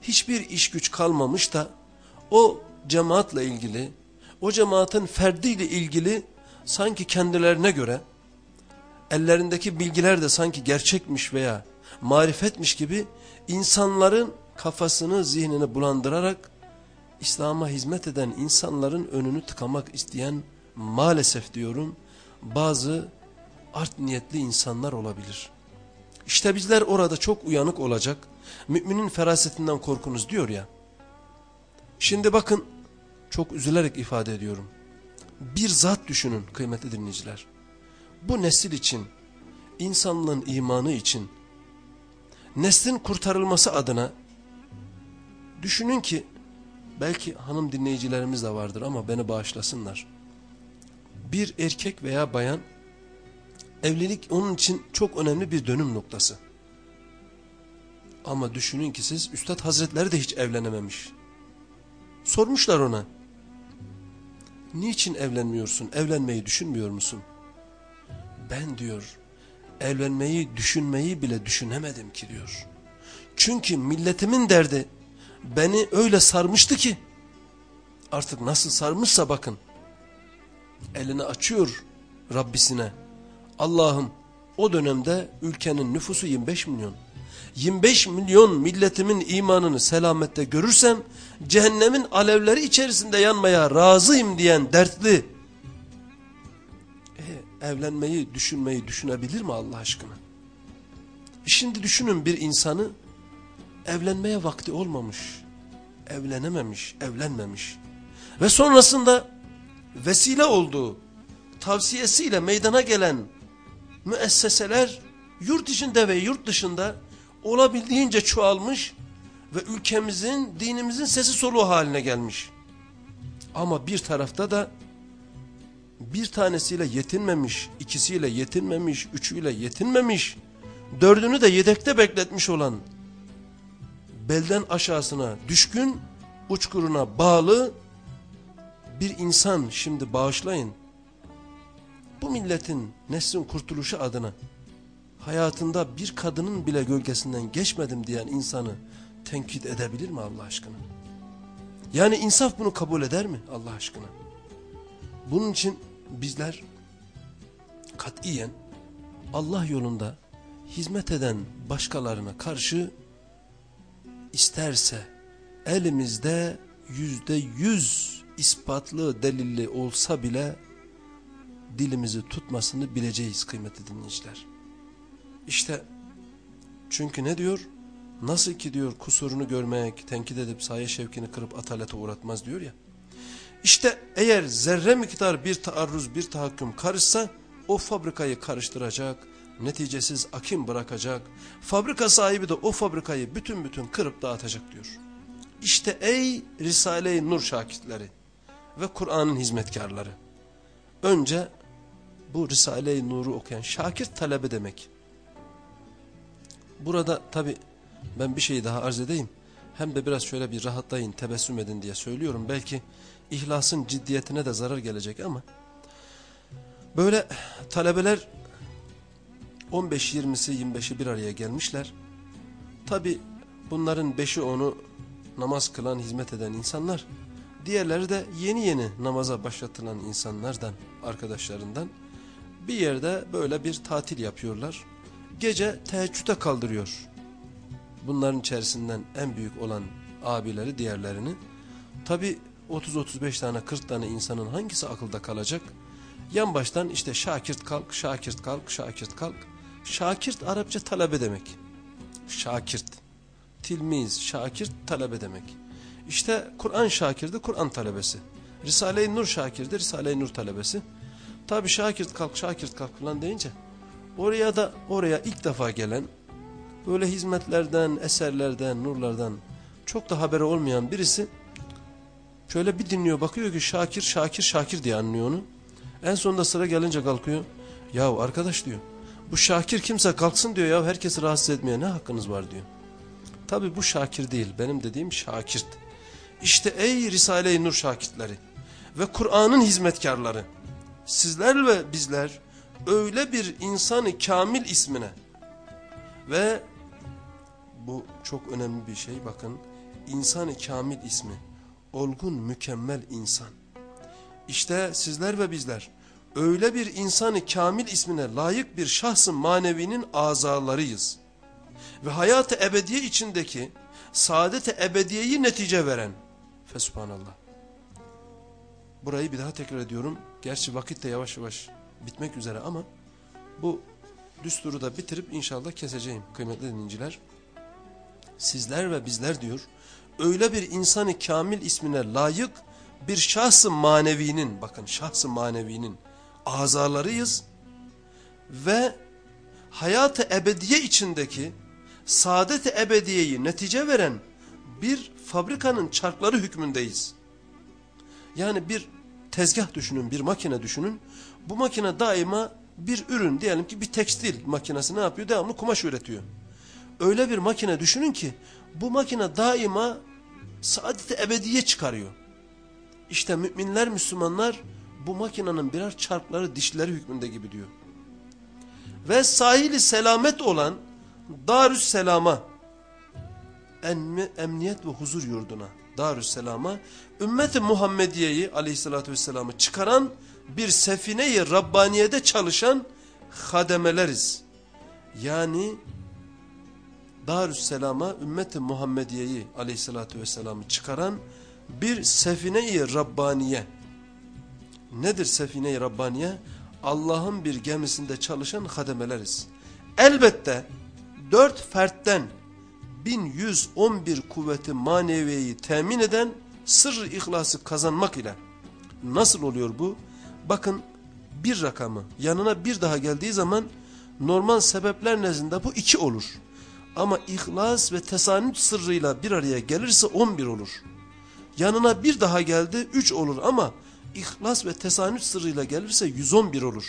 S1: hiçbir iş güç kalmamış da o cemaatla ilgili, o cemaatin ferdiyle ilgili sanki kendilerine göre ellerindeki bilgiler de sanki gerçekmiş veya marifetmiş gibi insanların kafasını, zihnini bulandırarak İslam'a hizmet eden insanların önünü tıkamak isteyen maalesef diyorum bazı art niyetli insanlar olabilir. İşte bizler orada çok uyanık olacak. Müminin ferasetinden korkunuz diyor ya. Şimdi bakın çok üzülerek ifade ediyorum. Bir zat düşünün kıymetli dinleyiciler. Bu nesil için, insanlığın imanı için, neslin kurtarılması adına düşünün ki belki hanım dinleyicilerimiz de vardır ama beni bağışlasınlar. Bir erkek veya bayan evlilik onun için çok önemli bir dönüm noktası. Ama düşünün ki siz Üstad Hazretleri de hiç evlenememiş. Sormuşlar ona. Niçin evlenmiyorsun? Evlenmeyi düşünmüyor musun? Ben diyor evlenmeyi düşünmeyi bile düşünemedim ki diyor. Çünkü milletimin derdi beni öyle sarmıştı ki artık nasıl sarmışsa bakın elini açıyor Rabbisine. Allah'ım o dönemde ülkenin nüfusu 25 milyon. 25 milyon milletimin imanını selamette görürsem cehennemin alevleri içerisinde yanmaya razıyım diyen dertli. E, evlenmeyi düşünmeyi düşünebilir mi Allah aşkına? Şimdi düşünün bir insanı evlenmeye vakti olmamış, evlenememiş, evlenmemiş ve sonrasında vesile olduğu tavsiyesiyle meydana gelen müesseseler yurt içinde ve yurt dışında olabildiğince çoğalmış ve ülkemizin, dinimizin sesi soluğu haline gelmiş. Ama bir tarafta da bir tanesiyle yetinmemiş, ikisiyle yetinmemiş, üçüyle yetinmemiş, dördünü de yedekte bekletmiş olan, belden aşağısına düşkün, uçkuruna bağlı bir insan şimdi bağışlayın. Bu milletin neslin kurtuluşu adına hayatında bir kadının bile gölgesinden geçmedim diyen insanı tenkit edebilir mi Allah aşkına? Yani insaf bunu kabul eder mi Allah aşkına? Bunun için bizler katiyen Allah yolunda hizmet eden başkalarına karşı isterse elimizde yüzde yüz ispatlı delilli olsa bile dilimizi tutmasını bileceğiz kıymetli dinleyiciler. İşte çünkü ne diyor? Nasıl ki diyor kusurunu görmek, tenkit edip saye şevkini kırıp atalete uğratmaz diyor ya. İşte eğer zerre miktar bir taarruz, bir tahakküm karışsa o fabrikayı karıştıracak, neticesiz akim bırakacak. Fabrika sahibi de o fabrikayı bütün bütün kırıp dağıtacak diyor. İşte ey Risale-i Nur şakitleri ve Kur'an'ın hizmetkarları. Önce bu Risale-i Nur'u okuyan şakir talebe demek. Burada tabi ben bir şeyi daha arz edeyim. Hem de biraz şöyle bir rahatlayın, tebessüm edin diye söylüyorum. Belki ihlasın ciddiyetine de zarar gelecek ama böyle talebeler 15-20'si 25'i bir araya gelmişler. Tabi bunların 5'i onu namaz kılan, hizmet eden insanlar. Diğerleri de yeni yeni namaza başlatılan insanlardan, arkadaşlarından bir yerde böyle bir tatil yapıyorlar. Gece teheccüde kaldırıyor. Bunların içerisinden en büyük olan abileri diğerlerini. Tabi 30-35 tane 40 tane insanın hangisi akılda kalacak? Yan baştan işte şakirt kalk, şakirt kalk, şakirt kalk. Şakirt Arapça talebe demek. Şakirt. Tilmiz, şakirt talebe demek. İşte Kur'an şakirdi, Kur'an talebesi. Risale-i Nur şakirdi, Risale-i Nur talebesi. Tabi şakirt kalk, şakirt kalk falan deyince oraya da oraya ilk defa gelen böyle hizmetlerden, eserlerden, nurlardan çok da haberi olmayan birisi şöyle bir dinliyor bakıyor ki Şakir, Şakir, Şakir diye anlıyor onu. En sonunda sıra gelince kalkıyor. Yahu arkadaş diyor bu Şakir kimse kalksın diyor ya herkesi rahatsız etmeye ne hakkınız var diyor. Tabi bu Şakir değil benim dediğim Şakirt. İşte ey Risale-i Nur şakirtleri ve Kur'an'ın hizmetkarları sizler ve bizler öyle bir insanı kamil ismine ve bu çok önemli bir şey bakın insanı kamil ismi olgun mükemmel insan. İşte sizler ve bizler öyle bir insanı kamil ismine layık bir şahsın manevinin azalarıyız. Ve hayatı ebediye içindeki saadete ebediyeyi netice veren. Fesubhanallah. Burayı bir daha tekrar ediyorum. Gerçi vakit de yavaş yavaş bitmek üzere ama bu düsturu da bitirip inşallah keseceğim kıymetli dinleyiciler. Sizler ve bizler diyor öyle bir insanı kamil ismine layık bir şahsı manevinin bakın şahsı manevinin azalarıyız ve hayatı ebediye içindeki saadet-i ebediyeyi netice veren bir fabrikanın çarkları hükmündeyiz. Yani bir tezgah düşünün, bir makine düşünün. Bu makine daima bir ürün diyelim ki bir tekstil makinesi ne yapıyor? Devamlı kumaş üretiyor. Öyle bir makine düşünün ki bu makine daima saadeti ebediye çıkarıyor. İşte müminler, Müslümanlar bu makinenin birer çarkları, dişleri hükmünde gibi diyor. Ve sahili selamet olan Darüsselam'a, emniyet ve huzur yurduna, Darüsselam'a, ümmeti Muhammediye'yi aleyhissalatü vesselam'ı çıkaran bir sefine-i Rabbaniye'de çalışan hademeleriz. Yani Darüsselam'a ümmeti Muhammediye'yi aleyhissalatü vesselam'ı çıkaran bir sefine-i Rabbaniye. Nedir sefine-i Rabbaniye? Allah'ın bir gemisinde çalışan hademeleriz. Elbette dört fertten 1111 kuvveti maneviyeyi temin eden sırrı ihlası kazanmak ile. Nasıl oluyor bu? Bakın bir rakamı yanına bir daha geldiği zaman normal sebepler nezdinde bu iki olur. Ama ihlas ve tesanüt sırrıyla bir araya gelirse 11 olur. Yanına bir daha geldi 3 olur ama ihlas ve tesanüt sırrıyla gelirse 111 olur.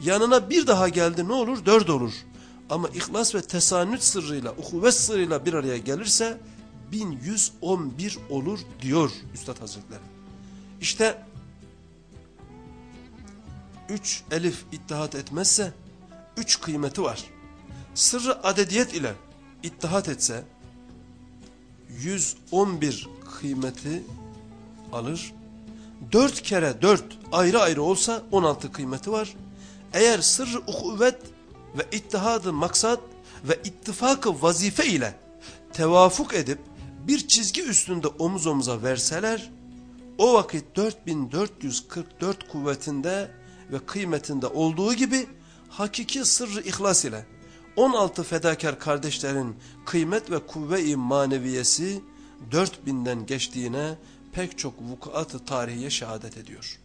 S1: Yanına bir daha geldi ne olur? 4 olur. Ama ihlas ve tesanüt sırrıyla, uhuvvet sırrıyla bir araya gelirse 1111 olur diyor Üstad Hazretleri. İşte 3 elif ittihat etmezse 3 kıymeti var. Sırrı adediyet ile ittihat etse 111 kıymeti alır. 4 kere 4 ayrı ayrı olsa 16 kıymeti var. Eğer sırrı uhuvvet ve ittihadı maksat ve ittifakı vazife ile tevafuk edip bir çizgi üstünde omuz omuza verseler o vakit 4444 kuvvetinde ve kıymetinde olduğu gibi hakiki sırrı ihlas ile 16 fedakar kardeşlerin kıymet ve kuvve-i maneviyesi 4000'den geçtiğine pek çok vukuat-ı tarihiye şehadet ediyor.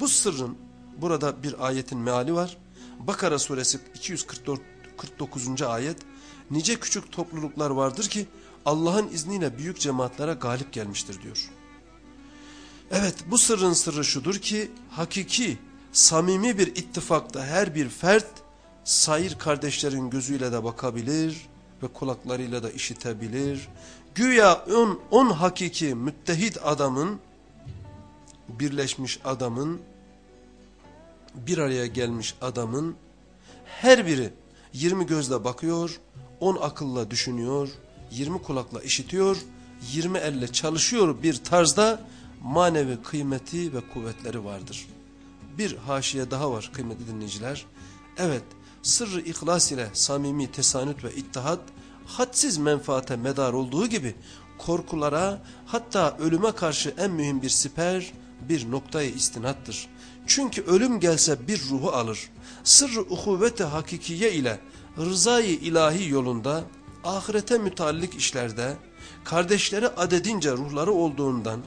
S1: Bu sırrın burada bir ayetin meali var. Bakara suresi 244 49. ayet nice küçük topluluklar vardır ki Allah'ın izniyle büyük cemaatlere galip gelmiştir diyor. Evet bu sırrın sırrı şudur ki hakiki samimi bir ittifakta her bir fert sair kardeşlerin gözüyle de bakabilir ve kulaklarıyla da işitebilir. Güya on, on hakiki müttehit adamın birleşmiş adamın bir araya gelmiş adamın her biri 20 gözle bakıyor, 10 akılla düşünüyor, 20 kulakla işitiyor, 20 elle çalışıyor bir tarzda manevi kıymeti ve kuvvetleri vardır. Bir haşiye daha var kıymetli dinleyiciler. Evet sırrı ihlas ile samimi tesanüt ve ittihat hadsiz menfaate medar olduğu gibi korkulara hatta ölüme karşı en mühim bir siper bir noktayı istinattır. Çünkü ölüm gelse bir ruhu alır. Sırrı uhuvvete hakikiye ile rızayı ilahi yolunda ahirete mütallik işlerde kardeşleri adedince ruhları olduğundan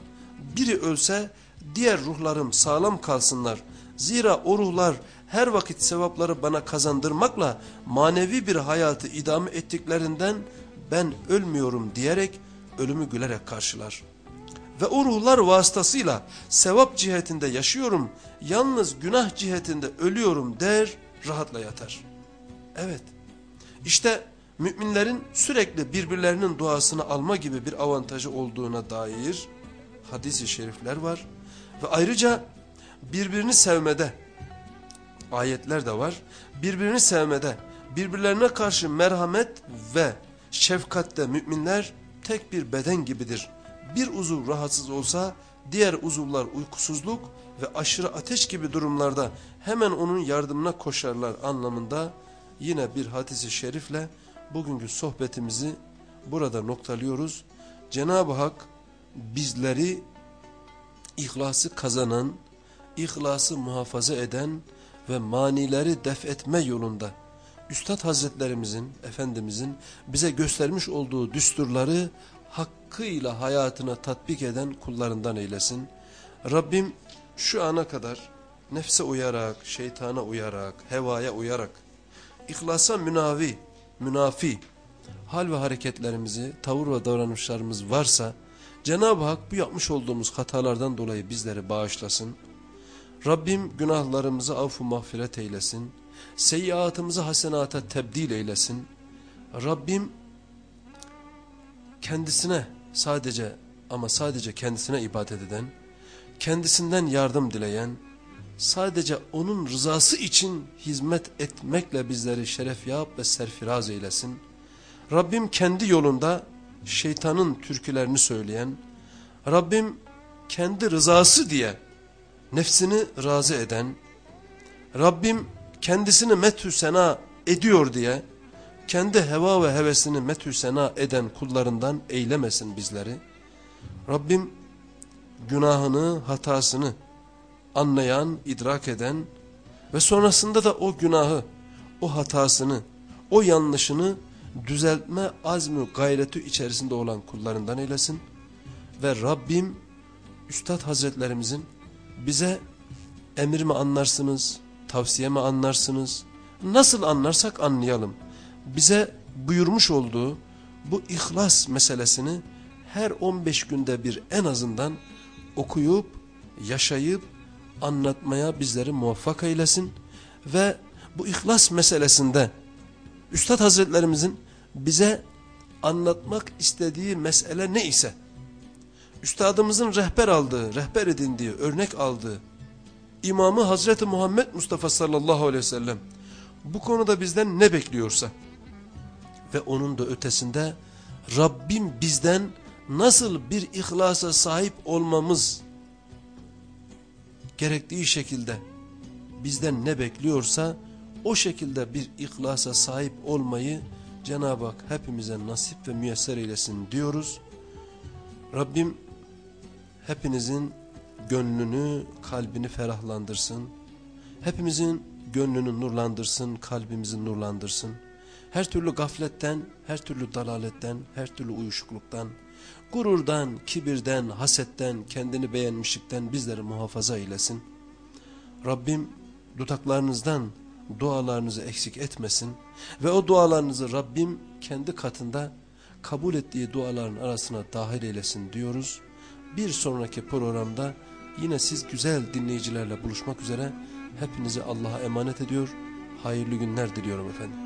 S1: biri ölse diğer ruhlarım sağlam kalsınlar. Zira o ruhlar her vakit sevapları bana kazandırmakla manevi bir hayatı idame ettiklerinden ben ölmüyorum diyerek ölümü gülerek karşılar. Ve o ruhlar vasıtasıyla sevap cihetinde yaşıyorum, yalnız günah cihetinde ölüyorum der, rahatla yatar. Evet, işte müminlerin sürekli birbirlerinin duasını alma gibi bir avantajı olduğuna dair hadis-i şerifler var. Ve ayrıca birbirini sevmede, ayetler de var. Birbirini sevmede, birbirlerine karşı merhamet ve şefkatte müminler tek bir beden gibidir. Bir uzuv rahatsız olsa diğer uzuvlar uykusuzluk ve aşırı ateş gibi durumlarda hemen onun yardımına koşarlar anlamında yine bir hadisi şerifle bugünkü sohbetimizi burada noktalıyoruz. Cenab-ı Hak bizleri ihlası kazanan, ihlası muhafaza eden ve manileri def etme yolunda Üstad Hazretlerimizin, Efendimizin bize göstermiş olduğu düsturları hakkıyla hayatına tatbik eden kullarından eylesin. Rabbim şu ana kadar nefse uyarak, şeytana uyarak, hevaya uyarak, ihlasa münavi, münafi, hal ve hareketlerimizi, tavır ve davranışlarımız varsa Cenab-ı Hak bu yapmış olduğumuz hatalardan dolayı bizleri bağışlasın. Rabbim günahlarımızı affu mağfiret eylesin. Seyyiatımızı hasenata tebdil eylesin. Rabbim kendisine sadece ama sadece kendisine ibadet eden, kendisinden yardım dileyen, sadece onun rızası için hizmet etmekle bizleri şeref yap ve serfiraz eylesin. Rabbim kendi yolunda şeytanın türkülerini söyleyen, Rabbim kendi rızası diye nefsini razı eden, Rabbim kendisini methü sena ediyor diye kendi heva ve hevesini methü sena eden kullarından eylemesin bizleri. Rabbim günahını, hatasını anlayan, idrak eden ve sonrasında da o günahı, o hatasını, o yanlışını düzeltme azmi gayreti içerisinde olan kullarından eylesin. Ve Rabbim Üstad Hazretlerimizin bize emir mi anlarsınız, tavsiye mi anlarsınız, nasıl anlarsak anlayalım. Bize buyurmuş olduğu bu ihlas meselesini her 15 günde bir en azından okuyup, yaşayıp, anlatmaya bizleri muvaffak eylesin. Ve bu ihlas meselesinde Üstad Hazretlerimizin bize anlatmak istediği mesele ne ise, Üstadımızın rehber aldığı, rehber edindiği, örnek aldığı, İmamı Hazreti Muhammed Mustafa sallallahu aleyhi ve sellem bu konuda bizden ne bekliyorsa ve onun da ötesinde Rabbim bizden nasıl bir ihlasa sahip olmamız gerektiği şekilde bizden ne bekliyorsa o şekilde bir ihlasa sahip olmayı Cenab-ı Hak hepimize nasip ve müyesser eylesin diyoruz. Rabbim hepinizin gönlünü, kalbini ferahlandırsın. Hepimizin gönlünü nurlandırsın, kalbimizi nurlandırsın. Her türlü gafletten, her türlü dalaletten, her türlü uyuşukluktan, gururdan, kibirden, hasetten, kendini beğenmişlikten bizleri muhafaza eylesin. Rabbim dudaklarınızdan dualarınızı eksik etmesin ve o dualarınızı Rabbim kendi katında kabul ettiği duaların arasına dahil eylesin diyoruz. Bir sonraki programda yine siz güzel dinleyicilerle buluşmak üzere hepinizi Allah'a emanet ediyor. Hayırlı günler diliyorum efendim.